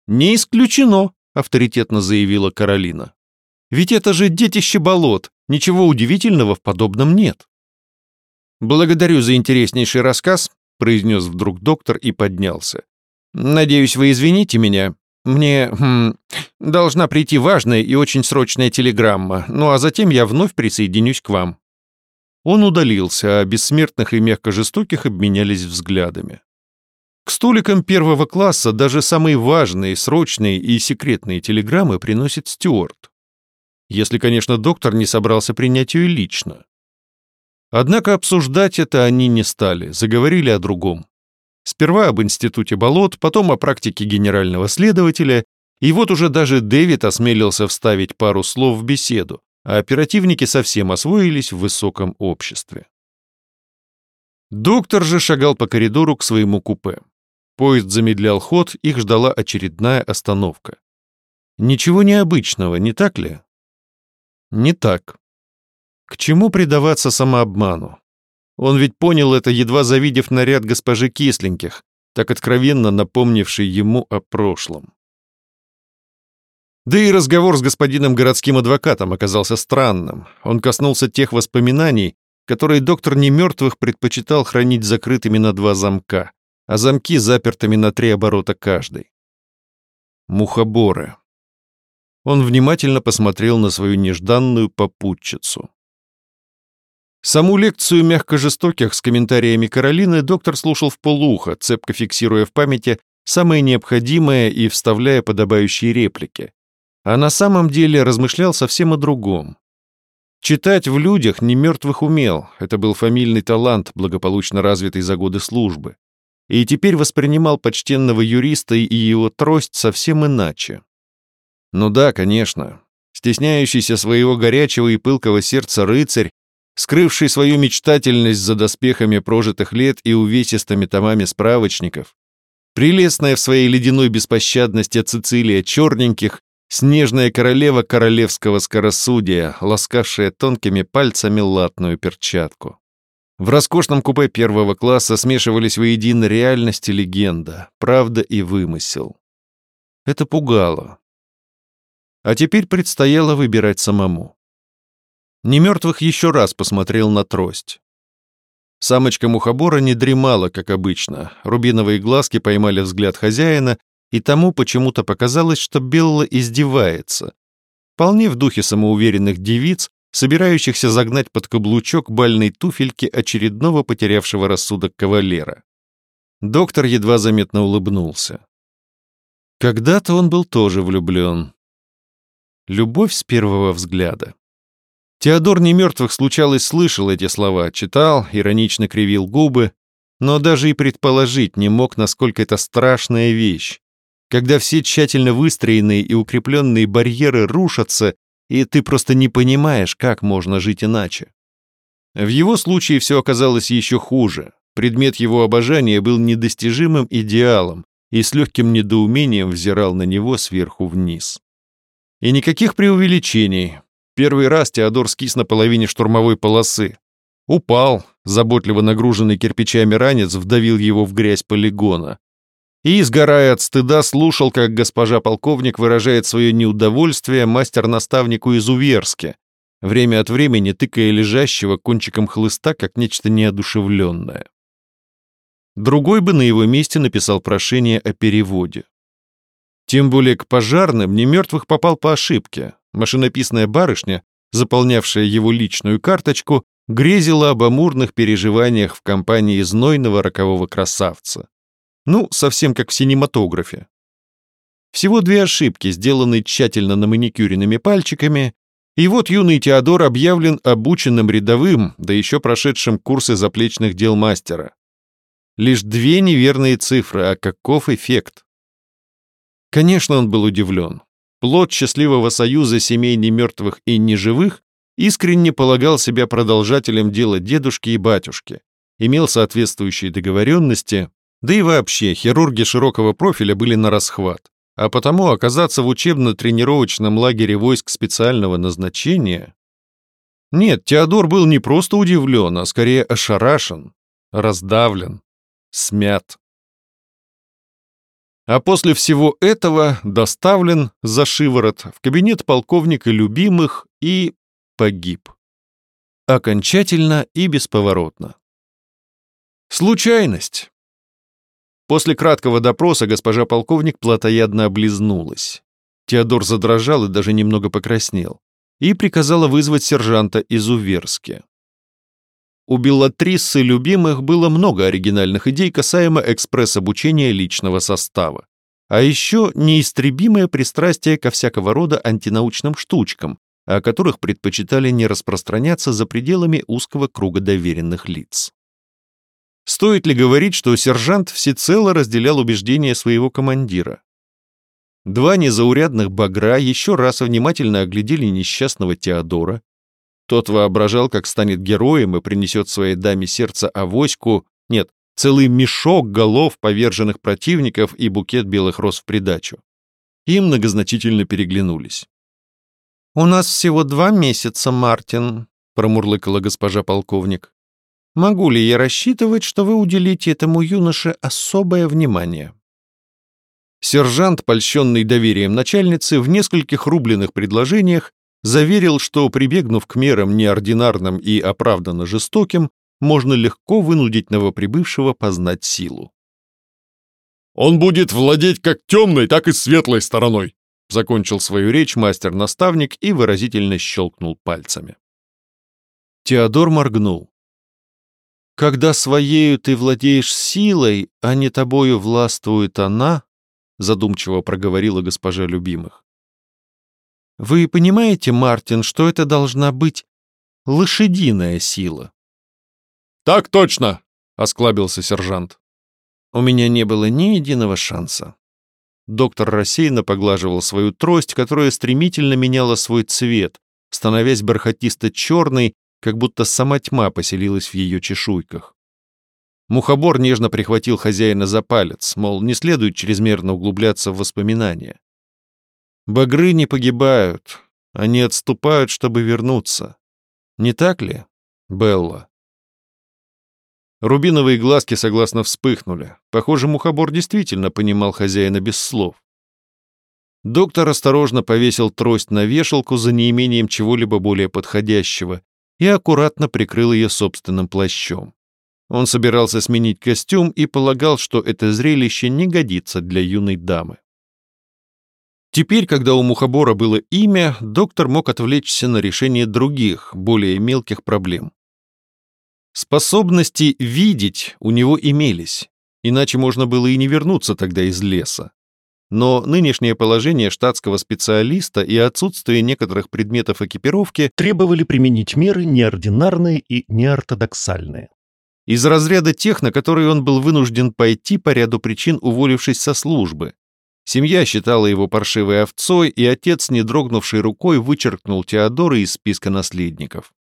«Не исключено», — авторитетно заявила Каролина. «Ведь это же детище болот, ничего удивительного в подобном нет». «Благодарю за интереснейший рассказ», — произнес вдруг доктор и поднялся. «Надеюсь, вы извините меня. Мне хм, должна прийти важная и очень срочная телеграмма, ну а затем я вновь присоединюсь к вам». Он удалился, а бессмертных и мягко жестоких обменялись взглядами. К столикам первого класса даже самые важные, срочные и секретные телеграммы приносит Стюарт. Если, конечно, доктор не собрался принять ее лично. Однако обсуждать это они не стали, заговорили о другом. Сперва об институте болот, потом о практике генерального следователя, и вот уже даже Дэвид осмелился вставить пару слов в беседу, а оперативники совсем освоились в высоком обществе. Доктор же шагал по коридору к своему купе. Поезд замедлял ход, их ждала очередная остановка. Ничего необычного, не так ли? Не так. К чему предаваться самообману? Он ведь понял это, едва завидев наряд госпожи Кисленьких, так откровенно напомнивший ему о прошлом. Да и разговор с господином городским адвокатом оказался странным. Он коснулся тех воспоминаний, которые доктор Немертвых предпочитал хранить закрытыми на два замка а замки запертыми на три оборота каждый. Мухоборы. Он внимательно посмотрел на свою нежданную попутчицу. Саму лекцию мягко жестоких с комментариями Каролины доктор слушал в полуха, цепко фиксируя в памяти самое необходимое и вставляя подобающие реплики. А на самом деле размышлял совсем о другом. Читать в людях не мертвых умел, это был фамильный талант, благополучно развитый за годы службы и теперь воспринимал почтенного юриста и его трость совсем иначе. Ну да, конечно, стесняющийся своего горячего и пылкого сердца рыцарь, скрывший свою мечтательность за доспехами прожитых лет и увесистыми томами справочников, прелестная в своей ледяной беспощадности Цицилия черненьких, снежная королева королевского скоросудия, ласкавшая тонкими пальцами латную перчатку. В роскошном купе первого класса смешивались воедино реальность и легенда, правда и вымысел. Это пугало. А теперь предстояло выбирать самому. Немертвых еще раз посмотрел на трость. Самочка мухобора не дремала, как обычно. Рубиновые глазки поймали взгляд хозяина, и тому почему-то показалось, что Белла издевается. Вполне в духе самоуверенных девиц, собирающихся загнать под каблучок бальной туфельки очередного потерявшего рассудок кавалера. Доктор едва заметно улыбнулся. Когда-то он был тоже влюблен. Любовь с первого взгляда. Теодор Немертвых случалось слышал эти слова, читал, иронично кривил губы, но даже и предположить не мог, насколько это страшная вещь. Когда все тщательно выстроенные и укрепленные барьеры рушатся, и ты просто не понимаешь, как можно жить иначе. В его случае все оказалось еще хуже. Предмет его обожания был недостижимым идеалом и с легким недоумением взирал на него сверху вниз. И никаких преувеличений. Первый раз Теодор скис на половине штурмовой полосы. Упал, заботливо нагруженный кирпичами ранец вдавил его в грязь полигона. И, сгорая от стыда, слушал, как госпожа полковник выражает свое неудовольствие мастер-наставнику из Уверски, время от времени тыкая лежащего кончиком хлыста, как нечто неодушевленное. Другой бы на его месте написал прошение о переводе. Тем более к пожарным немертвых попал по ошибке. Машинописная барышня, заполнявшая его личную карточку, грезила об амурных переживаниях в компании знойного рокового красавца. Ну, совсем как в синематографе. Всего две ошибки, сделанные тщательно на маникюренными пальчиками, и вот юный Теодор объявлен обученным рядовым, да еще прошедшим курсы заплечных дел мастера. Лишь две неверные цифры, а каков эффект? Конечно, он был удивлен. Плод счастливого союза семей немертвых и неживых искренне полагал себя продолжателем дела дедушки и батюшки, имел соответствующие договоренности, да и вообще хирурги широкого профиля были на расхват, а потому оказаться в учебно-тренировочном лагере войск специального назначения... Нет, Теодор был не просто удивлен, а скорее ошарашен, раздавлен, смят. А после всего этого доставлен за шиворот в кабинет полковника любимых и погиб. Окончательно и бесповоротно. Случайность. После краткого допроса госпожа полковник плотоядно облизнулась. Теодор задрожал и даже немного покраснел. И приказала вызвать сержанта из Уверски. У Беллатриссы любимых было много оригинальных идей касаемо экспресс-обучения личного состава. А еще неистребимое пристрастие ко всякого рода антинаучным штучкам, о которых предпочитали не распространяться за пределами узкого круга доверенных лиц. Стоит ли говорить, что сержант всецело разделял убеждения своего командира? Два незаурядных багра еще раз внимательно оглядели несчастного Теодора. Тот воображал, как станет героем и принесет своей даме сердце авоську, нет, целый мешок голов поверженных противников и букет белых роз в придачу. И многозначительно переглянулись. «У нас всего два месяца, Мартин», — промурлыкала госпожа полковник. «Могу ли я рассчитывать, что вы уделите этому юноше особое внимание?» Сержант, польщенный доверием начальницы, в нескольких рубленых предложениях заверил, что, прибегнув к мерам неординарным и оправданно жестоким, можно легко вынудить новоприбывшего познать силу. «Он будет владеть как темной, так и светлой стороной», Закончил свою речь мастер-наставник и выразительно щелкнул пальцами. Теодор моргнул. «Когда своею ты владеешь силой, а не тобою властвует она», задумчиво проговорила госпожа любимых. «Вы понимаете, Мартин, что это должна быть лошадиная сила?» «Так точно!» — осклабился сержант. «У меня не было ни единого шанса. Доктор рассеянно поглаживал свою трость, которая стремительно меняла свой цвет, становясь бархатисто-черной, как будто сама тьма поселилась в ее чешуйках. Мухобор нежно прихватил хозяина за палец, мол, не следует чрезмерно углубляться в воспоминания. Багры не погибают, они отступают, чтобы вернуться. Не так ли, Белла? Рубиновые глазки согласно вспыхнули. Похоже, мухобор действительно понимал хозяина без слов. Доктор осторожно повесил трость на вешалку за неимением чего-либо более подходящего и аккуратно прикрыл ее собственным плащом. Он собирался сменить костюм и полагал, что это зрелище не годится для юной дамы. Теперь, когда у Мухобора было имя, доктор мог отвлечься на решение других, более мелких проблем. Способности видеть у него имелись, иначе можно было и не вернуться тогда из леса. Но нынешнее положение штатского специалиста и отсутствие некоторых предметов экипировки требовали применить меры неординарные и неортодоксальные. Из разряда тех, на которые он был вынужден пойти по ряду причин, уволившись со службы. Семья считала его паршивой овцой, и отец, не дрогнувшей рукой, вычеркнул Теодора из списка наследников.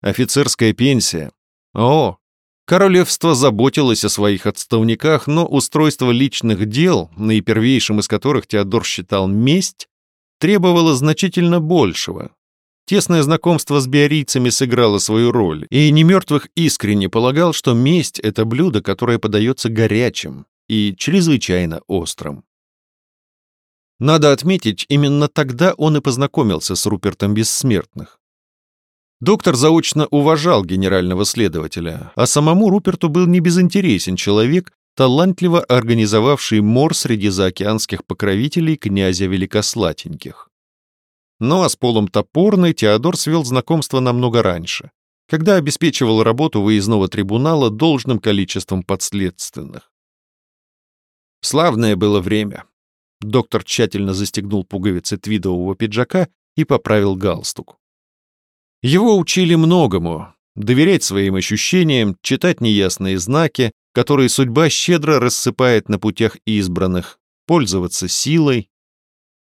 Офицерская пенсия. О, Королевство заботилось о своих отставниках, но устройство личных дел, наипервейшим из которых Теодор считал месть, требовало значительно большего. Тесное знакомство с биорийцами сыграло свою роль, и Немертвых искренне полагал, что месть — это блюдо, которое подается горячим и чрезвычайно острым. Надо отметить, именно тогда он и познакомился с Рупертом Бессмертных. Доктор заочно уважал генерального следователя, а самому Руперту был не безинтересен человек, талантливо организовавший мор среди заокеанских покровителей князя Великослатеньких. Ну а с Полом Топорной Теодор свел знакомство намного раньше, когда обеспечивал работу выездного трибунала должным количеством подследственных. Славное было время. Доктор тщательно застегнул пуговицы твидового пиджака и поправил галстук. Его учили многому — доверять своим ощущениям, читать неясные знаки, которые судьба щедро рассыпает на путях избранных, пользоваться силой.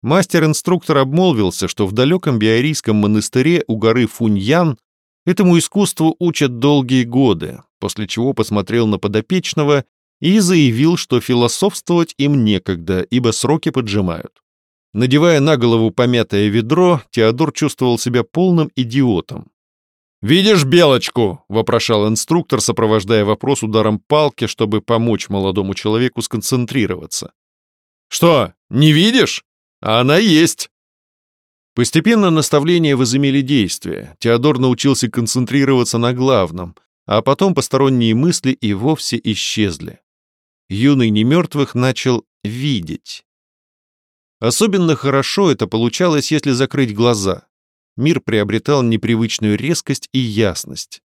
Мастер-инструктор обмолвился, что в далеком биорийском монастыре у горы Фуньян этому искусству учат долгие годы, после чего посмотрел на подопечного и заявил, что философствовать им некогда, ибо сроки поджимают. Надевая на голову помятое ведро, Теодор чувствовал себя полным идиотом. «Видишь белочку?» — вопрошал инструктор, сопровождая вопрос ударом палки, чтобы помочь молодому человеку сконцентрироваться. «Что, не видишь? А она есть!» Постепенно наставления возымели действие. Теодор научился концентрироваться на главном, а потом посторонние мысли и вовсе исчезли. Юный немертвых начал видеть. Особенно хорошо это получалось, если закрыть глаза. Мир приобретал непривычную резкость и ясность.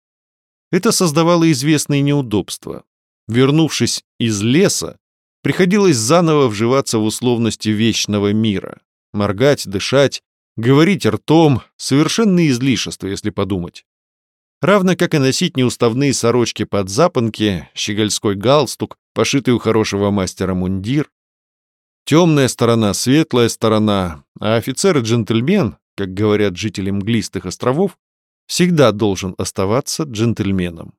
Это создавало известные неудобства. Вернувшись из леса, приходилось заново вживаться в условности вечного мира. Моргать, дышать, говорить ртом — совершенное излишество, если подумать. Равно как и носить неуставные сорочки под запонки, щегольской галстук, пошитый у хорошего мастера мундир. Темная сторона, светлая сторона, а офицер и джентльмен, как говорят жители мглистых островов, всегда должен оставаться джентльменом.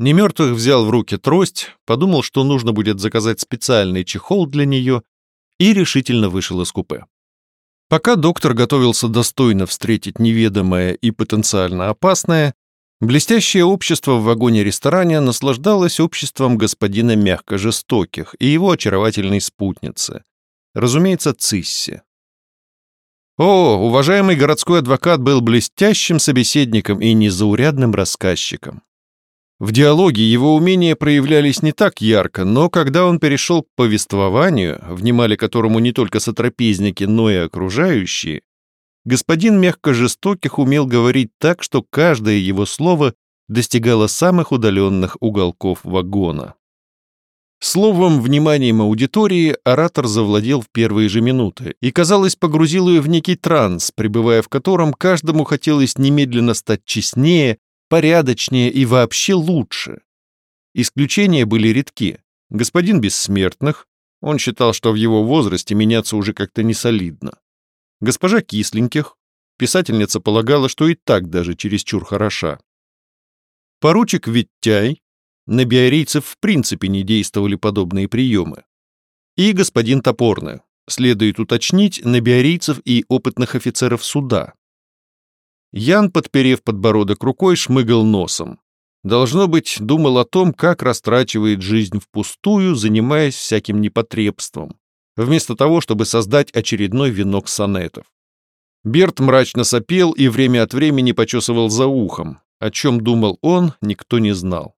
Немертвых взял в руки трость, подумал, что нужно будет заказать специальный чехол для нее и решительно вышел из купе. Пока доктор готовился достойно встретить неведомое и потенциально опасное, Блестящее общество в вагоне-ресторане наслаждалось обществом господина мягко жестоких и его очаровательной спутницы, разумеется, Цисси. О, уважаемый городской адвокат был блестящим собеседником и незаурядным рассказчиком. В диалоге его умения проявлялись не так ярко, но когда он перешел к повествованию, внимали которому не только сотрапезники, но и окружающие, господин мягко жестоких умел говорить так, что каждое его слово достигало самых удаленных уголков вагона. Словом, вниманием аудитории оратор завладел в первые же минуты и, казалось, погрузил ее в некий транс, пребывая в котором каждому хотелось немедленно стать честнее, порядочнее и вообще лучше. Исключения были редки. Господин Бессмертных, он считал, что в его возрасте меняться уже как-то несолидно. Госпожа Кисленьких, писательница полагала, что и так даже чересчур хороша. Поручик Виттяй, на биорийцев в принципе не действовали подобные приемы. И господин Топорный, следует уточнить, на биорийцев и опытных офицеров суда. Ян, подперев подбородок рукой, шмыгал носом. Должно быть, думал о том, как растрачивает жизнь впустую, занимаясь всяким непотребством вместо того, чтобы создать очередной венок сонетов. Берт мрачно сопел и время от времени почесывал за ухом. О чем думал он, никто не знал.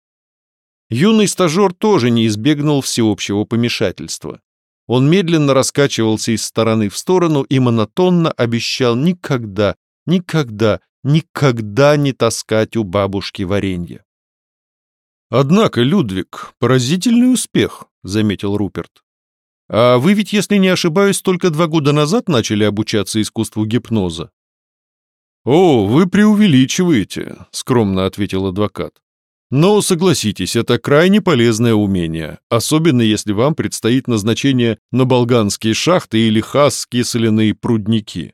Юный стажер тоже не избегнул всеобщего помешательства. Он медленно раскачивался из стороны в сторону и монотонно обещал никогда, никогда, никогда не таскать у бабушки варенье. «Однако, Людвиг, поразительный успех», — заметил Руперт. А вы ведь, если не ошибаюсь, только два года назад начали обучаться искусству гипноза. «О, вы преувеличиваете», — скромно ответил адвокат. «Но, согласитесь, это крайне полезное умение, особенно если вам предстоит назначение на болганские шахты или хасские соляные прудники.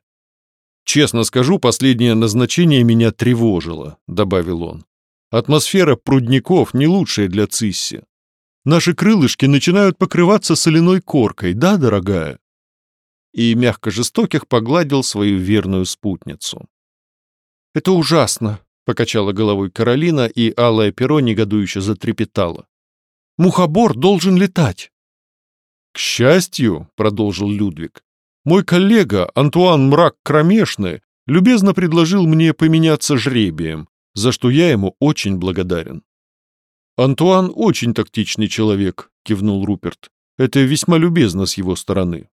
Честно скажу, последнее назначение меня тревожило», — добавил он. «Атмосфера прудников не лучшая для Цисси. Наши крылышки начинают покрываться соляной коркой, да, дорогая?» И мягко жестоких погладил свою верную спутницу. «Это ужасно», — покачала головой Каролина, и алое перо негодующе затрепетало. «Мухобор должен летать». «К счастью», — продолжил Людвиг, «мой коллега Антуан Мрак Кромешный любезно предложил мне поменяться жребием, за что я ему очень благодарен». «Антуан очень тактичный человек», — кивнул Руперт. «Это весьма любезно с его стороны».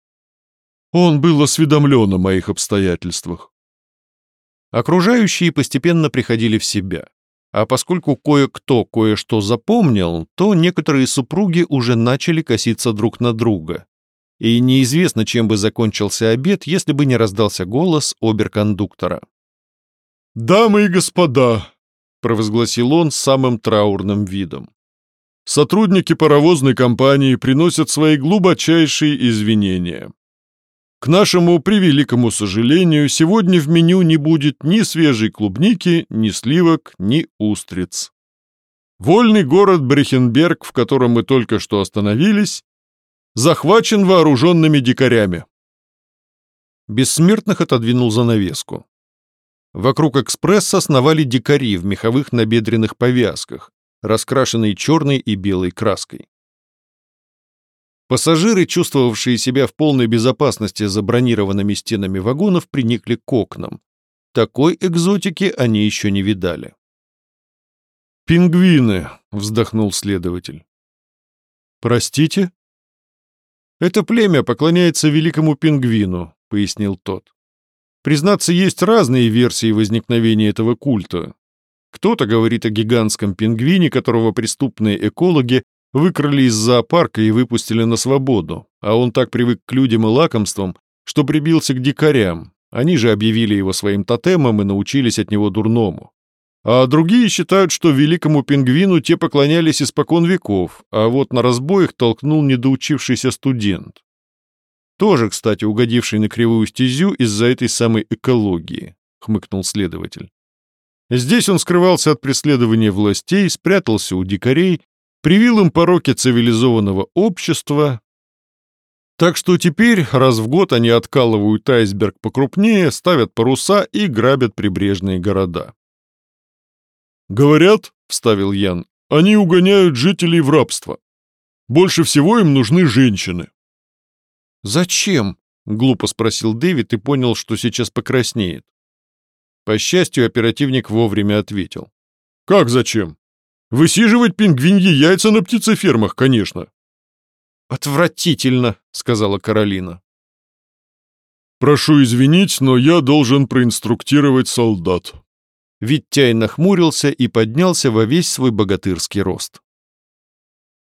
«Он был осведомлен о моих обстоятельствах». Окружающие постепенно приходили в себя. А поскольку кое-кто кое-что запомнил, то некоторые супруги уже начали коситься друг на друга. И неизвестно, чем бы закончился обед, если бы не раздался голос оберкондуктора. «Дамы и господа!» — провозгласил он с самым траурным видом. «Сотрудники паровозной компании приносят свои глубочайшие извинения. К нашему превеликому сожалению, сегодня в меню не будет ни свежей клубники, ни сливок, ни устриц. Вольный город Брехенберг, в котором мы только что остановились, захвачен вооруженными дикарями. Бессмертных отодвинул занавеску. Вокруг экспресса сновали дикари в меховых набедренных повязках, раскрашенные черной и белой краской. Пассажиры, чувствовавшие себя в полной безопасности за бронированными стенами вагонов, приникли к окнам. Такой экзотики они еще не видали. «Пингвины», — вздохнул следователь. «Простите?» «Это племя поклоняется великому пингвину», — пояснил тот. «Признаться, есть разные версии возникновения этого культа. Кто-то говорит о гигантском пингвине, которого преступные экологи выкрали из зоопарка и выпустили на свободу, а он так привык к людям и лакомствам, что прибился к дикарям. Они же объявили его своим тотемом и научились от него дурному. А другие считают, что великому пингвину те поклонялись испокон веков, а вот на разбоях толкнул недоучившийся студент. Тоже, кстати, угодивший на кривую стезю из-за этой самой экологии, хмыкнул следователь. Здесь он скрывался от преследования властей, спрятался у дикарей привил им пороки цивилизованного общества. Так что теперь раз в год они откалывают айсберг покрупнее, ставят паруса и грабят прибрежные города. «Говорят», — вставил Ян, — «они угоняют жителей в рабство. Больше всего им нужны женщины». «Зачем?» — глупо спросил Дэвид и понял, что сейчас покраснеет. По счастью, оперативник вовремя ответил. «Как зачем? Высиживать пингвиньи яйца на птицефермах, конечно. «Отвратительно», — сказала Каролина. «Прошу извинить, но я должен проинструктировать солдат». Виттяй нахмурился и поднялся во весь свой богатырский рост.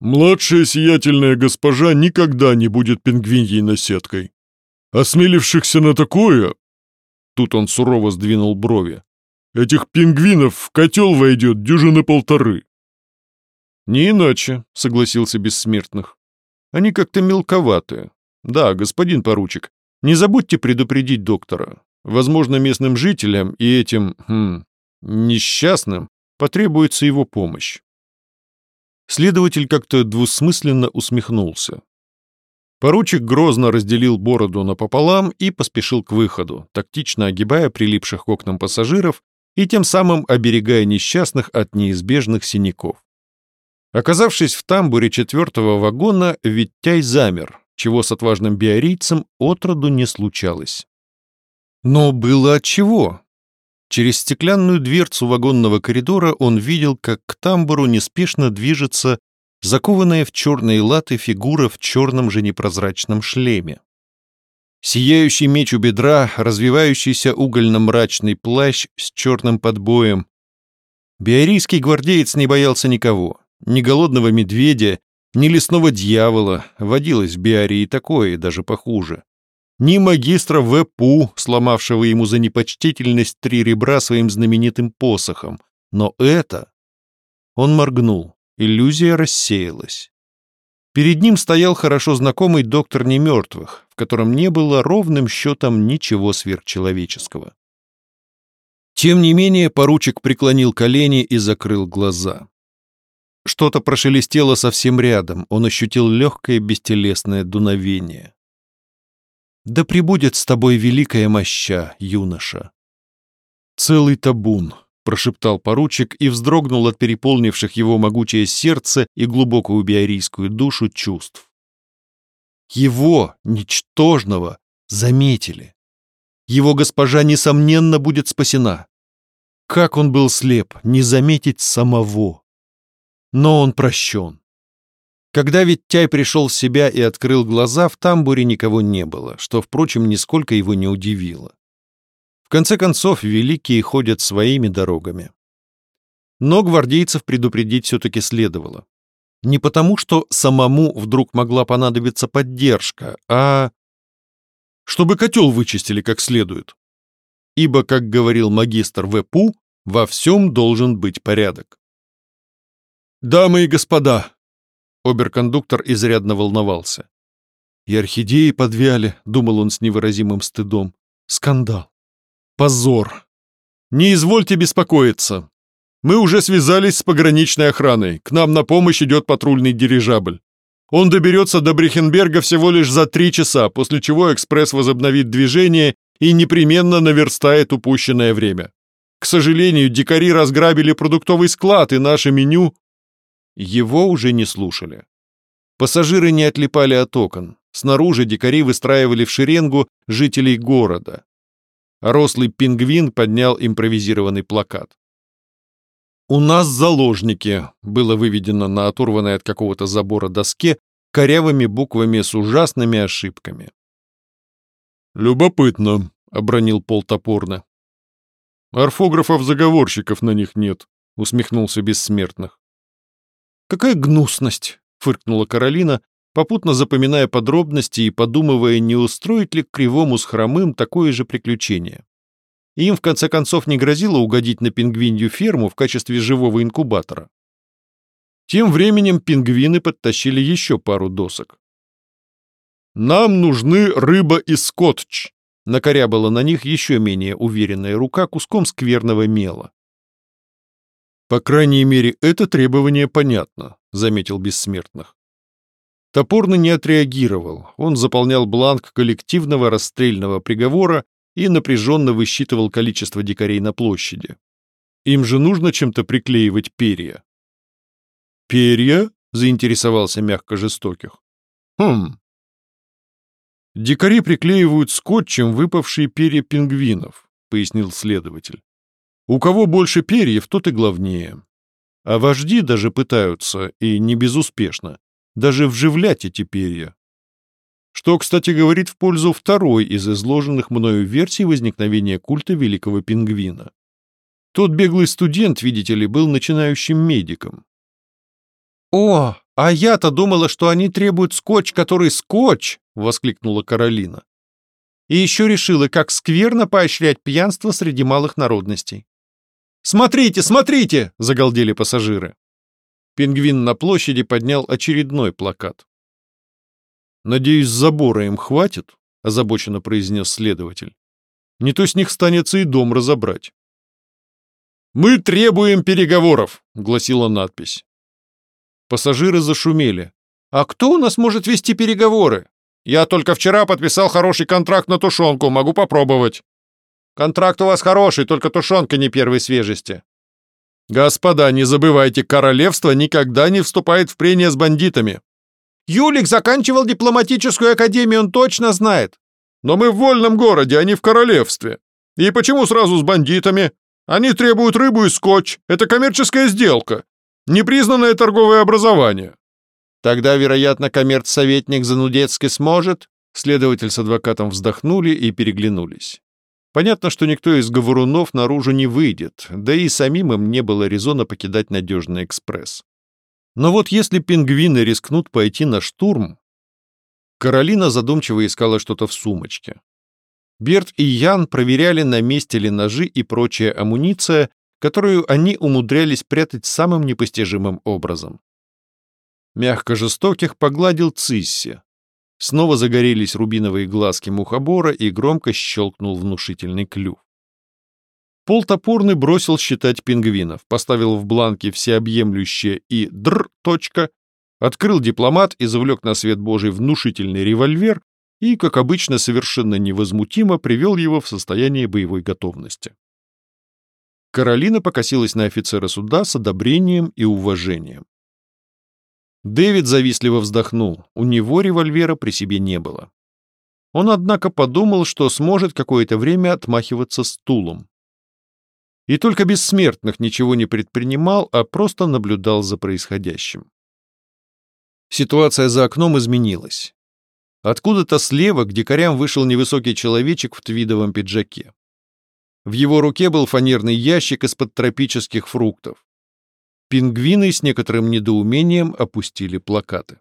«Младшая сиятельная госпожа никогда не будет пингвиньей наседкой. Осмелившихся на такое...» Тут он сурово сдвинул брови. «Этих пингвинов в котел войдет дюжины полторы». «Не иначе», — согласился Бессмертных. «Они как-то мелковатые. Да, господин поручик, не забудьте предупредить доктора. Возможно, местным жителям и этим, хм, несчастным потребуется его помощь». Следователь как-то двусмысленно усмехнулся. Поручик грозно разделил бороду напополам и поспешил к выходу, тактично огибая прилипших к окнам пассажиров и тем самым оберегая несчастных от неизбежных синяков. Оказавшись в тамбуре четвертого вагона, Виттяй замер, чего с отважным биорийцем отроду не случалось. Но было отчего. Через стеклянную дверцу вагонного коридора он видел, как к тамбуру неспешно движется закованная в черные латы фигура в черном же непрозрачном шлеме. Сияющий меч у бедра, развивающийся угольно-мрачный плащ с черным подбоем. Биорийский гвардеец не боялся никого ни голодного медведя, ни лесного дьявола, водилось в Биарии такое, даже похуже. Ни магистра В.Пу, сломавшего ему за непочтительность три ребра своим знаменитым посохом. Но это... Он моргнул. Иллюзия рассеялась. Перед ним стоял хорошо знакомый доктор немертвых, в котором не было ровным счетом ничего сверхчеловеческого. Тем не менее, поручик преклонил колени и закрыл глаза. Что-то прошелестело совсем рядом, он ощутил легкое бестелесное дуновение. «Да пребудет с тобой великая моща, юноша!» «Целый табун», — прошептал поручик и вздрогнул от переполнивших его могучее сердце и глубокую биорийскую душу чувств. Его, ничтожного, заметили. Его госпожа, несомненно, будет спасена. Как он был слеп, не заметить самого. Но он прощен. Когда ведь Тяй пришел в себя и открыл глаза, в тамбуре никого не было, что, впрочем, нисколько его не удивило конце концов, великие ходят своими дорогами. Но гвардейцев предупредить все-таки следовало. Не потому, что самому вдруг могла понадобиться поддержка, а... чтобы котел вычистили как следует. Ибо, как говорил магистр В.Пу, во всем должен быть порядок. «Дамы и господа!» Оберкондуктор изрядно волновался. И орхидеи подвяли, думал он с невыразимым стыдом. Скандал. Позор. Не извольте беспокоиться. Мы уже связались с пограничной охраной. К нам на помощь идет патрульный дирижабль. Он доберется до Брехенберга всего лишь за три часа, после чего экспресс возобновит движение и непременно наверстает упущенное время. К сожалению, дикари разграбили продуктовый склад, и наше меню... Его уже не слушали. Пассажиры не отлипали от окон. Снаружи дикари выстраивали в шеренгу жителей города. Рослый пингвин поднял импровизированный плакат. «У нас заложники» было выведено на оторванной от какого-то забора доске корявыми буквами с ужасными ошибками. «Любопытно», — обронил Пол топорно. «Орфографов-заговорщиков на них нет», — усмехнулся Бессмертных. «Какая гнусность!» — фыркнула Каролина, попутно запоминая подробности и подумывая, не устроить ли Кривому с Хромым такое же приключение. им, в конце концов, не грозило угодить на пингвинью ферму в качестве живого инкубатора. Тем временем пингвины подтащили еще пару досок. «Нам нужны рыба и скотч», — накорябала на них еще менее уверенная рука куском скверного мела. «По крайней мере, это требование понятно», — заметил Бессмертных. Топорно не отреагировал. Он заполнял бланк коллективного расстрельного приговора и напряженно высчитывал количество дикарей на площади. Им же нужно чем-то приклеивать перья. «Перья?» — заинтересовался мягко жестоких. «Хм». «Дикари приклеивают скотчем выпавшие перья пингвинов», — пояснил следователь. «У кого больше перьев, тот и главнее. А вожди даже пытаются, и не безуспешно, даже вживлять эти перья. Что, кстати, говорит в пользу второй из изложенных мною версий возникновения культа великого пингвина. Тот беглый студент, видите ли, был начинающим медиком. «О, а я-то думала, что они требуют скотч, который скотч!» — воскликнула Каролина. И еще решила, как скверно поощрять пьянство среди малых народностей. «Смотрите, смотрите!» — загалдели пассажиры. Пингвин на площади поднял очередной плакат. «Надеюсь, забора им хватит?» — озабоченно произнес следователь. «Не то с них станется и дом разобрать». «Мы требуем переговоров», — гласила надпись. Пассажиры зашумели. «А кто у нас может вести переговоры? Я только вчера подписал хороший контракт на тушенку, могу попробовать». «Контракт у вас хороший, только тушенка не первой свежести». Господа, не забывайте, королевство никогда не вступает в прения с бандитами. Юлик заканчивал дипломатическую академию, он точно знает. Но мы в вольном городе, а не в королевстве. И почему сразу с бандитами? Они требуют рыбу и скотч. Это коммерческая сделка. Непризнанное торговое образование. Тогда, вероятно, коммерцсоветник Занудецкий сможет? Следователь с адвокатом вздохнули и переглянулись. Понятно, что никто из говорунов наружу не выйдет, да и самим им не было резона покидать надежный экспресс. Но вот если пингвины рискнут пойти на штурм... Каролина задумчиво искала что-то в сумочке. Берт и Ян проверяли, на месте ли ножи и прочая амуниция, которую они умудрялись прятать самым непостижимым образом. Мягко жестоких погладил Цисси. Снова загорелись рубиновые глазки мухобора и громко щелкнул внушительный клюв. Пол топорный бросил считать пингвинов, поставил в бланке всеобъемлющее и др. точка, открыл дипломат и завлек на свет божий внушительный револьвер и, как обычно, совершенно невозмутимо привел его в состояние боевой готовности. Каролина покосилась на офицера суда с одобрением и уважением. Дэвид завистливо вздохнул, у него револьвера при себе не было. Он, однако, подумал, что сможет какое-то время отмахиваться стулом. И только бессмертных ничего не предпринимал, а просто наблюдал за происходящим. Ситуация за окном изменилась. Откуда-то слева к дикарям вышел невысокий человечек в твидовом пиджаке. В его руке был фанерный ящик из-под тропических фруктов. Пингвины с некоторым недоумением опустили плакаты.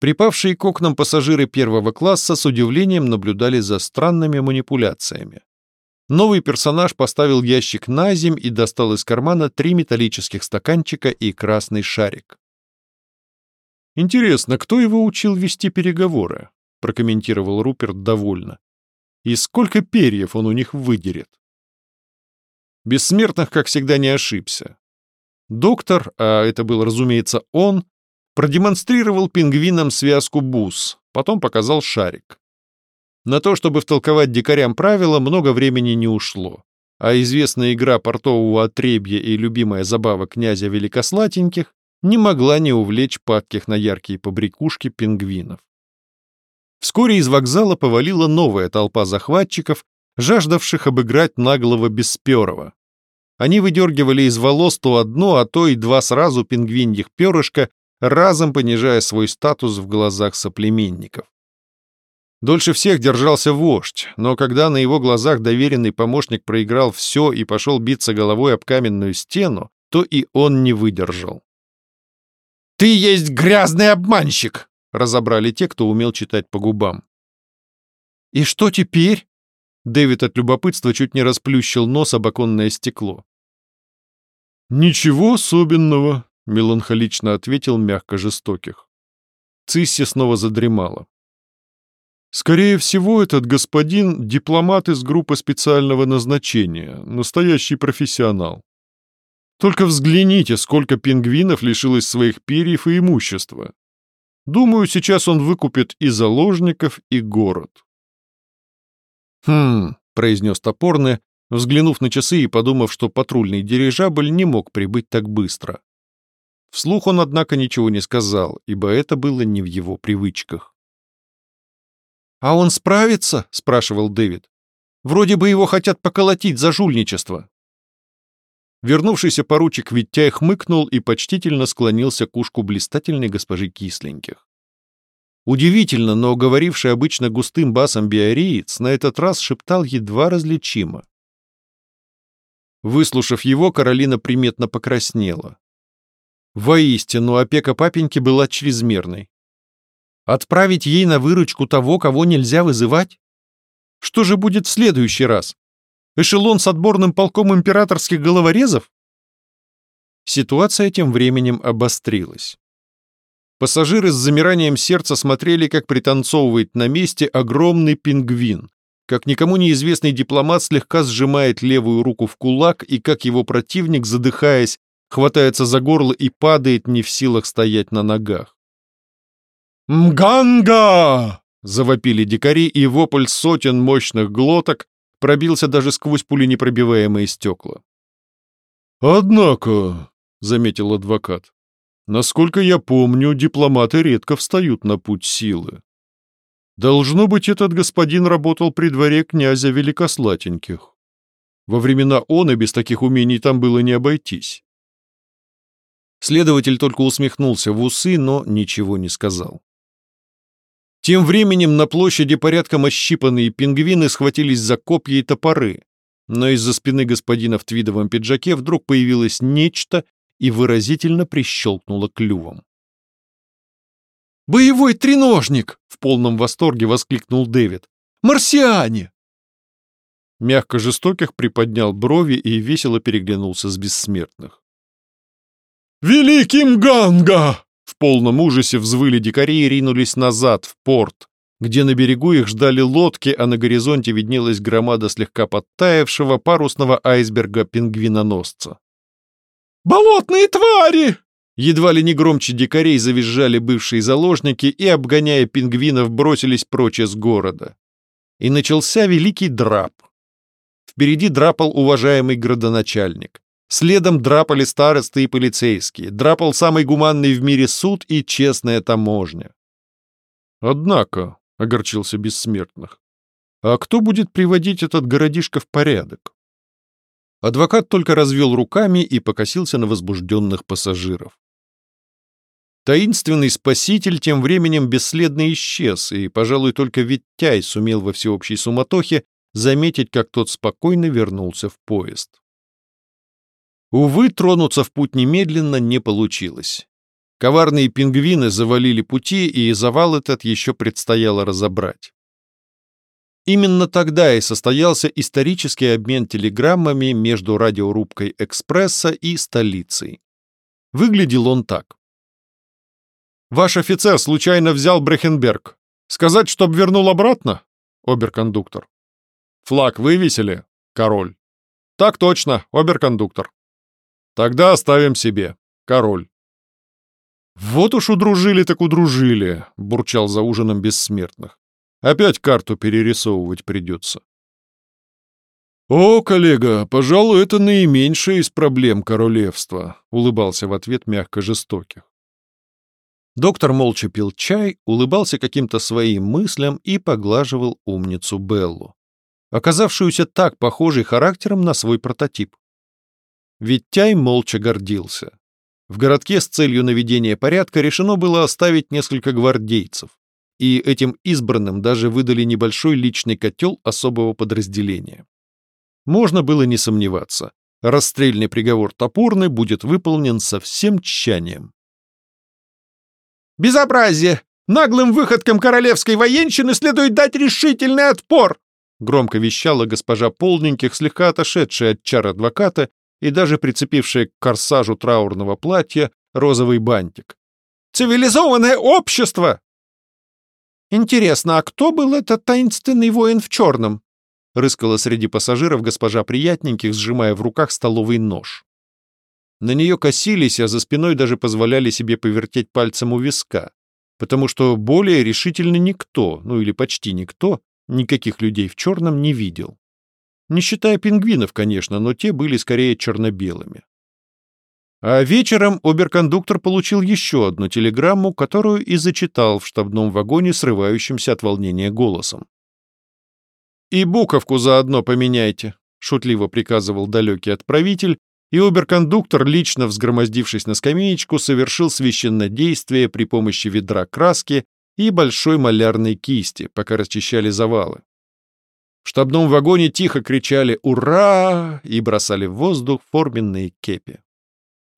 Припавшие к окнам пассажиры первого класса с удивлением наблюдали за странными манипуляциями. Новый персонаж поставил ящик на земь и достал из кармана три металлических стаканчика и красный шарик. «Интересно, кто его учил вести переговоры?» — прокомментировал Руперт довольно. «И сколько перьев он у них выдерет?» Бессмертных, как всегда, не ошибся. Доктор, а это был, разумеется, он, продемонстрировал пингвинам связку бус, потом показал шарик. На то, чтобы втолковать дикарям правила, много времени не ушло, а известная игра портового отребья и любимая забава князя Великослатеньких не могла не увлечь падких на яркие побрякушки пингвинов. Вскоре из вокзала повалила новая толпа захватчиков, жаждавших обыграть наглого Бесперова. Они выдергивали из волос то одно, а то и два сразу пингвиньих перышка, разом понижая свой статус в глазах соплеменников. Дольше всех держался вождь, но когда на его глазах доверенный помощник проиграл все и пошел биться головой об каменную стену, то и он не выдержал. «Ты есть грязный обманщик!» — разобрали те, кто умел читать по губам. «И что теперь?» Дэвид от любопытства чуть не расплющил нос об оконное стекло. «Ничего особенного», — меланхолично ответил мягко жестоких. Цисси снова задремала. «Скорее всего, этот господин — дипломат из группы специального назначения, настоящий профессионал. Только взгляните, сколько пингвинов лишилось своих перьев и имущества. Думаю, сейчас он выкупит и заложников, и город». «Хм», — произнес топорный, взглянув на часы и подумав, что патрульный дирижабль не мог прибыть так быстро. Вслух он, однако, ничего не сказал, ибо это было не в его привычках. «А он справится?» — спрашивал Дэвид. «Вроде бы его хотят поколотить за жульничество». Вернувшийся поручик Виттяй хмыкнул и почтительно склонился к ушку блистательной госпожи Кисленьких. Удивительно, но говоривший обычно густым басом биореец на этот раз шептал едва различимо. Выслушав его, Каролина приметно покраснела. Воистину, опека папеньки была чрезмерной. Отправить ей на выручку того, кого нельзя вызывать? Что же будет в следующий раз? Эшелон с отборным полком императорских головорезов? Ситуация тем временем обострилась. Пассажиры с замиранием сердца смотрели, как пританцовывает на месте огромный пингвин, как никому неизвестный дипломат слегка сжимает левую руку в кулак и как его противник, задыхаясь, хватается за горло и падает не в силах стоять на ногах. «Мганга!» — завопили дикари, и вопль сотен мощных глоток пробился даже сквозь пуленепробиваемые стекла. «Однако», — заметил адвокат, — «насколько я помню, дипломаты редко встают на путь силы. Должно быть, этот господин работал при дворе князя Великослатеньких. Во времена он и без таких умений там было не обойтись. Следователь только усмехнулся в усы, но ничего не сказал. Тем временем на площади порядком ощипанные пингвины схватились за копья и топоры, но из-за спины господина в твидовом пиджаке вдруг появилось нечто и выразительно прищелкнула клювом. «Боевой треножник!» — в полном восторге воскликнул Дэвид. «Марсиане!» Мягко жестоких приподнял брови и весело переглянулся с бессмертных. «Великий Мганга!» В полном ужасе взвыли дикари и ринулись назад, в порт, где на берегу их ждали лодки, а на горизонте виднелась громада слегка подтаявшего парусного айсберга пингвиноносца. «Болотные твари!» Едва ли не громче дикарей завизжали бывшие заложники и, обгоняя пингвинов, бросились прочь из города. И начался великий драп. Впереди драпал уважаемый градоначальник. Следом драпали старосты и полицейские, драпал самый гуманный в мире суд и честная таможня. Однако, — огорчился Бессмертных, — а кто будет приводить этот городишко в порядок? Адвокат только развел руками и покосился на возбужденных пассажиров. Таинственный спаситель тем временем бесследно исчез, и, пожалуй, только Виттяй сумел во всеобщей суматохе заметить, как тот спокойно вернулся в поезд. Увы, тронуться в путь немедленно не получилось. Коварные пингвины завалили пути, и завал этот еще предстояло разобрать. Именно тогда и состоялся исторический обмен телеграммами между радиорубкой «Экспресса» и столицей. Выглядел он так. «Ваш офицер случайно взял Брехенберг. Сказать, чтоб вернул обратно?» Оберкондуктор. «Флаг вывесили?» Король. «Так точно, оберкондуктор». Тогда оставим себе. Король. Вот уж удружили так удружили, бурчал за ужином бессмертных. Опять карту перерисовывать придется. «О, коллега, пожалуй, это наименьшая из проблем королевства», — улыбался в ответ мягко жестоких. Доктор молча пил чай, улыбался каким-то своим мыслям и поглаживал умницу Беллу, оказавшуюся так похожей характером на свой прототип. Виттяй молча гордился. В городке с целью наведения порядка решено было оставить несколько гвардейцев, и этим избранным даже выдали небольшой личный котел особого подразделения. Можно было не сомневаться, расстрельный приговор топорный будет выполнен со всем тщанием. «Безобразие! Наглым выходкам королевской военщины следует дать решительный отпор!» громко вещала госпожа Полненьких, слегка отошедшая от чар адвоката и даже прицепившая к корсажу траурного платья розовый бантик. «Цивилизованное общество!» «Интересно, а кто был этот таинственный воин в черном?» — рыскала среди пассажиров госпожа Приятненьких, сжимая в руках столовый нож. На нее косились, а за спиной даже позволяли себе повертеть пальцем у виска, потому что более решительно никто, ну или почти никто, никаких людей в черном не видел. Не считая пингвинов, конечно, но те были скорее черно-белыми. А вечером оберкондуктор получил еще одну телеграмму, которую и зачитал в штабном вагоне срывающимся от волнения голосом. «И буковку заодно поменяйте», — шутливо приказывал далекий отправитель, и оберкондуктор, лично взгромоздившись на скамеечку, совершил священное действие при помощи ведра краски и большой малярной кисти, пока расчищали завалы. В штабном вагоне тихо кричали «Ура!» и бросали в воздух форменные кепи.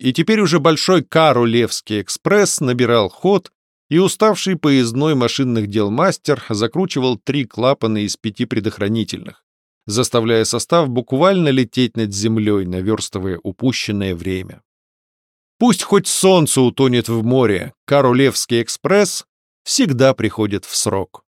И теперь уже большой Карулевский экспресс набирал ход, и уставший поездной машинных дел мастер закручивал три клапана из пяти предохранительных, заставляя состав буквально лететь над землей, наверстывая упущенное время. Пусть хоть солнце утонет в море, Карулевский экспресс всегда приходит в срок.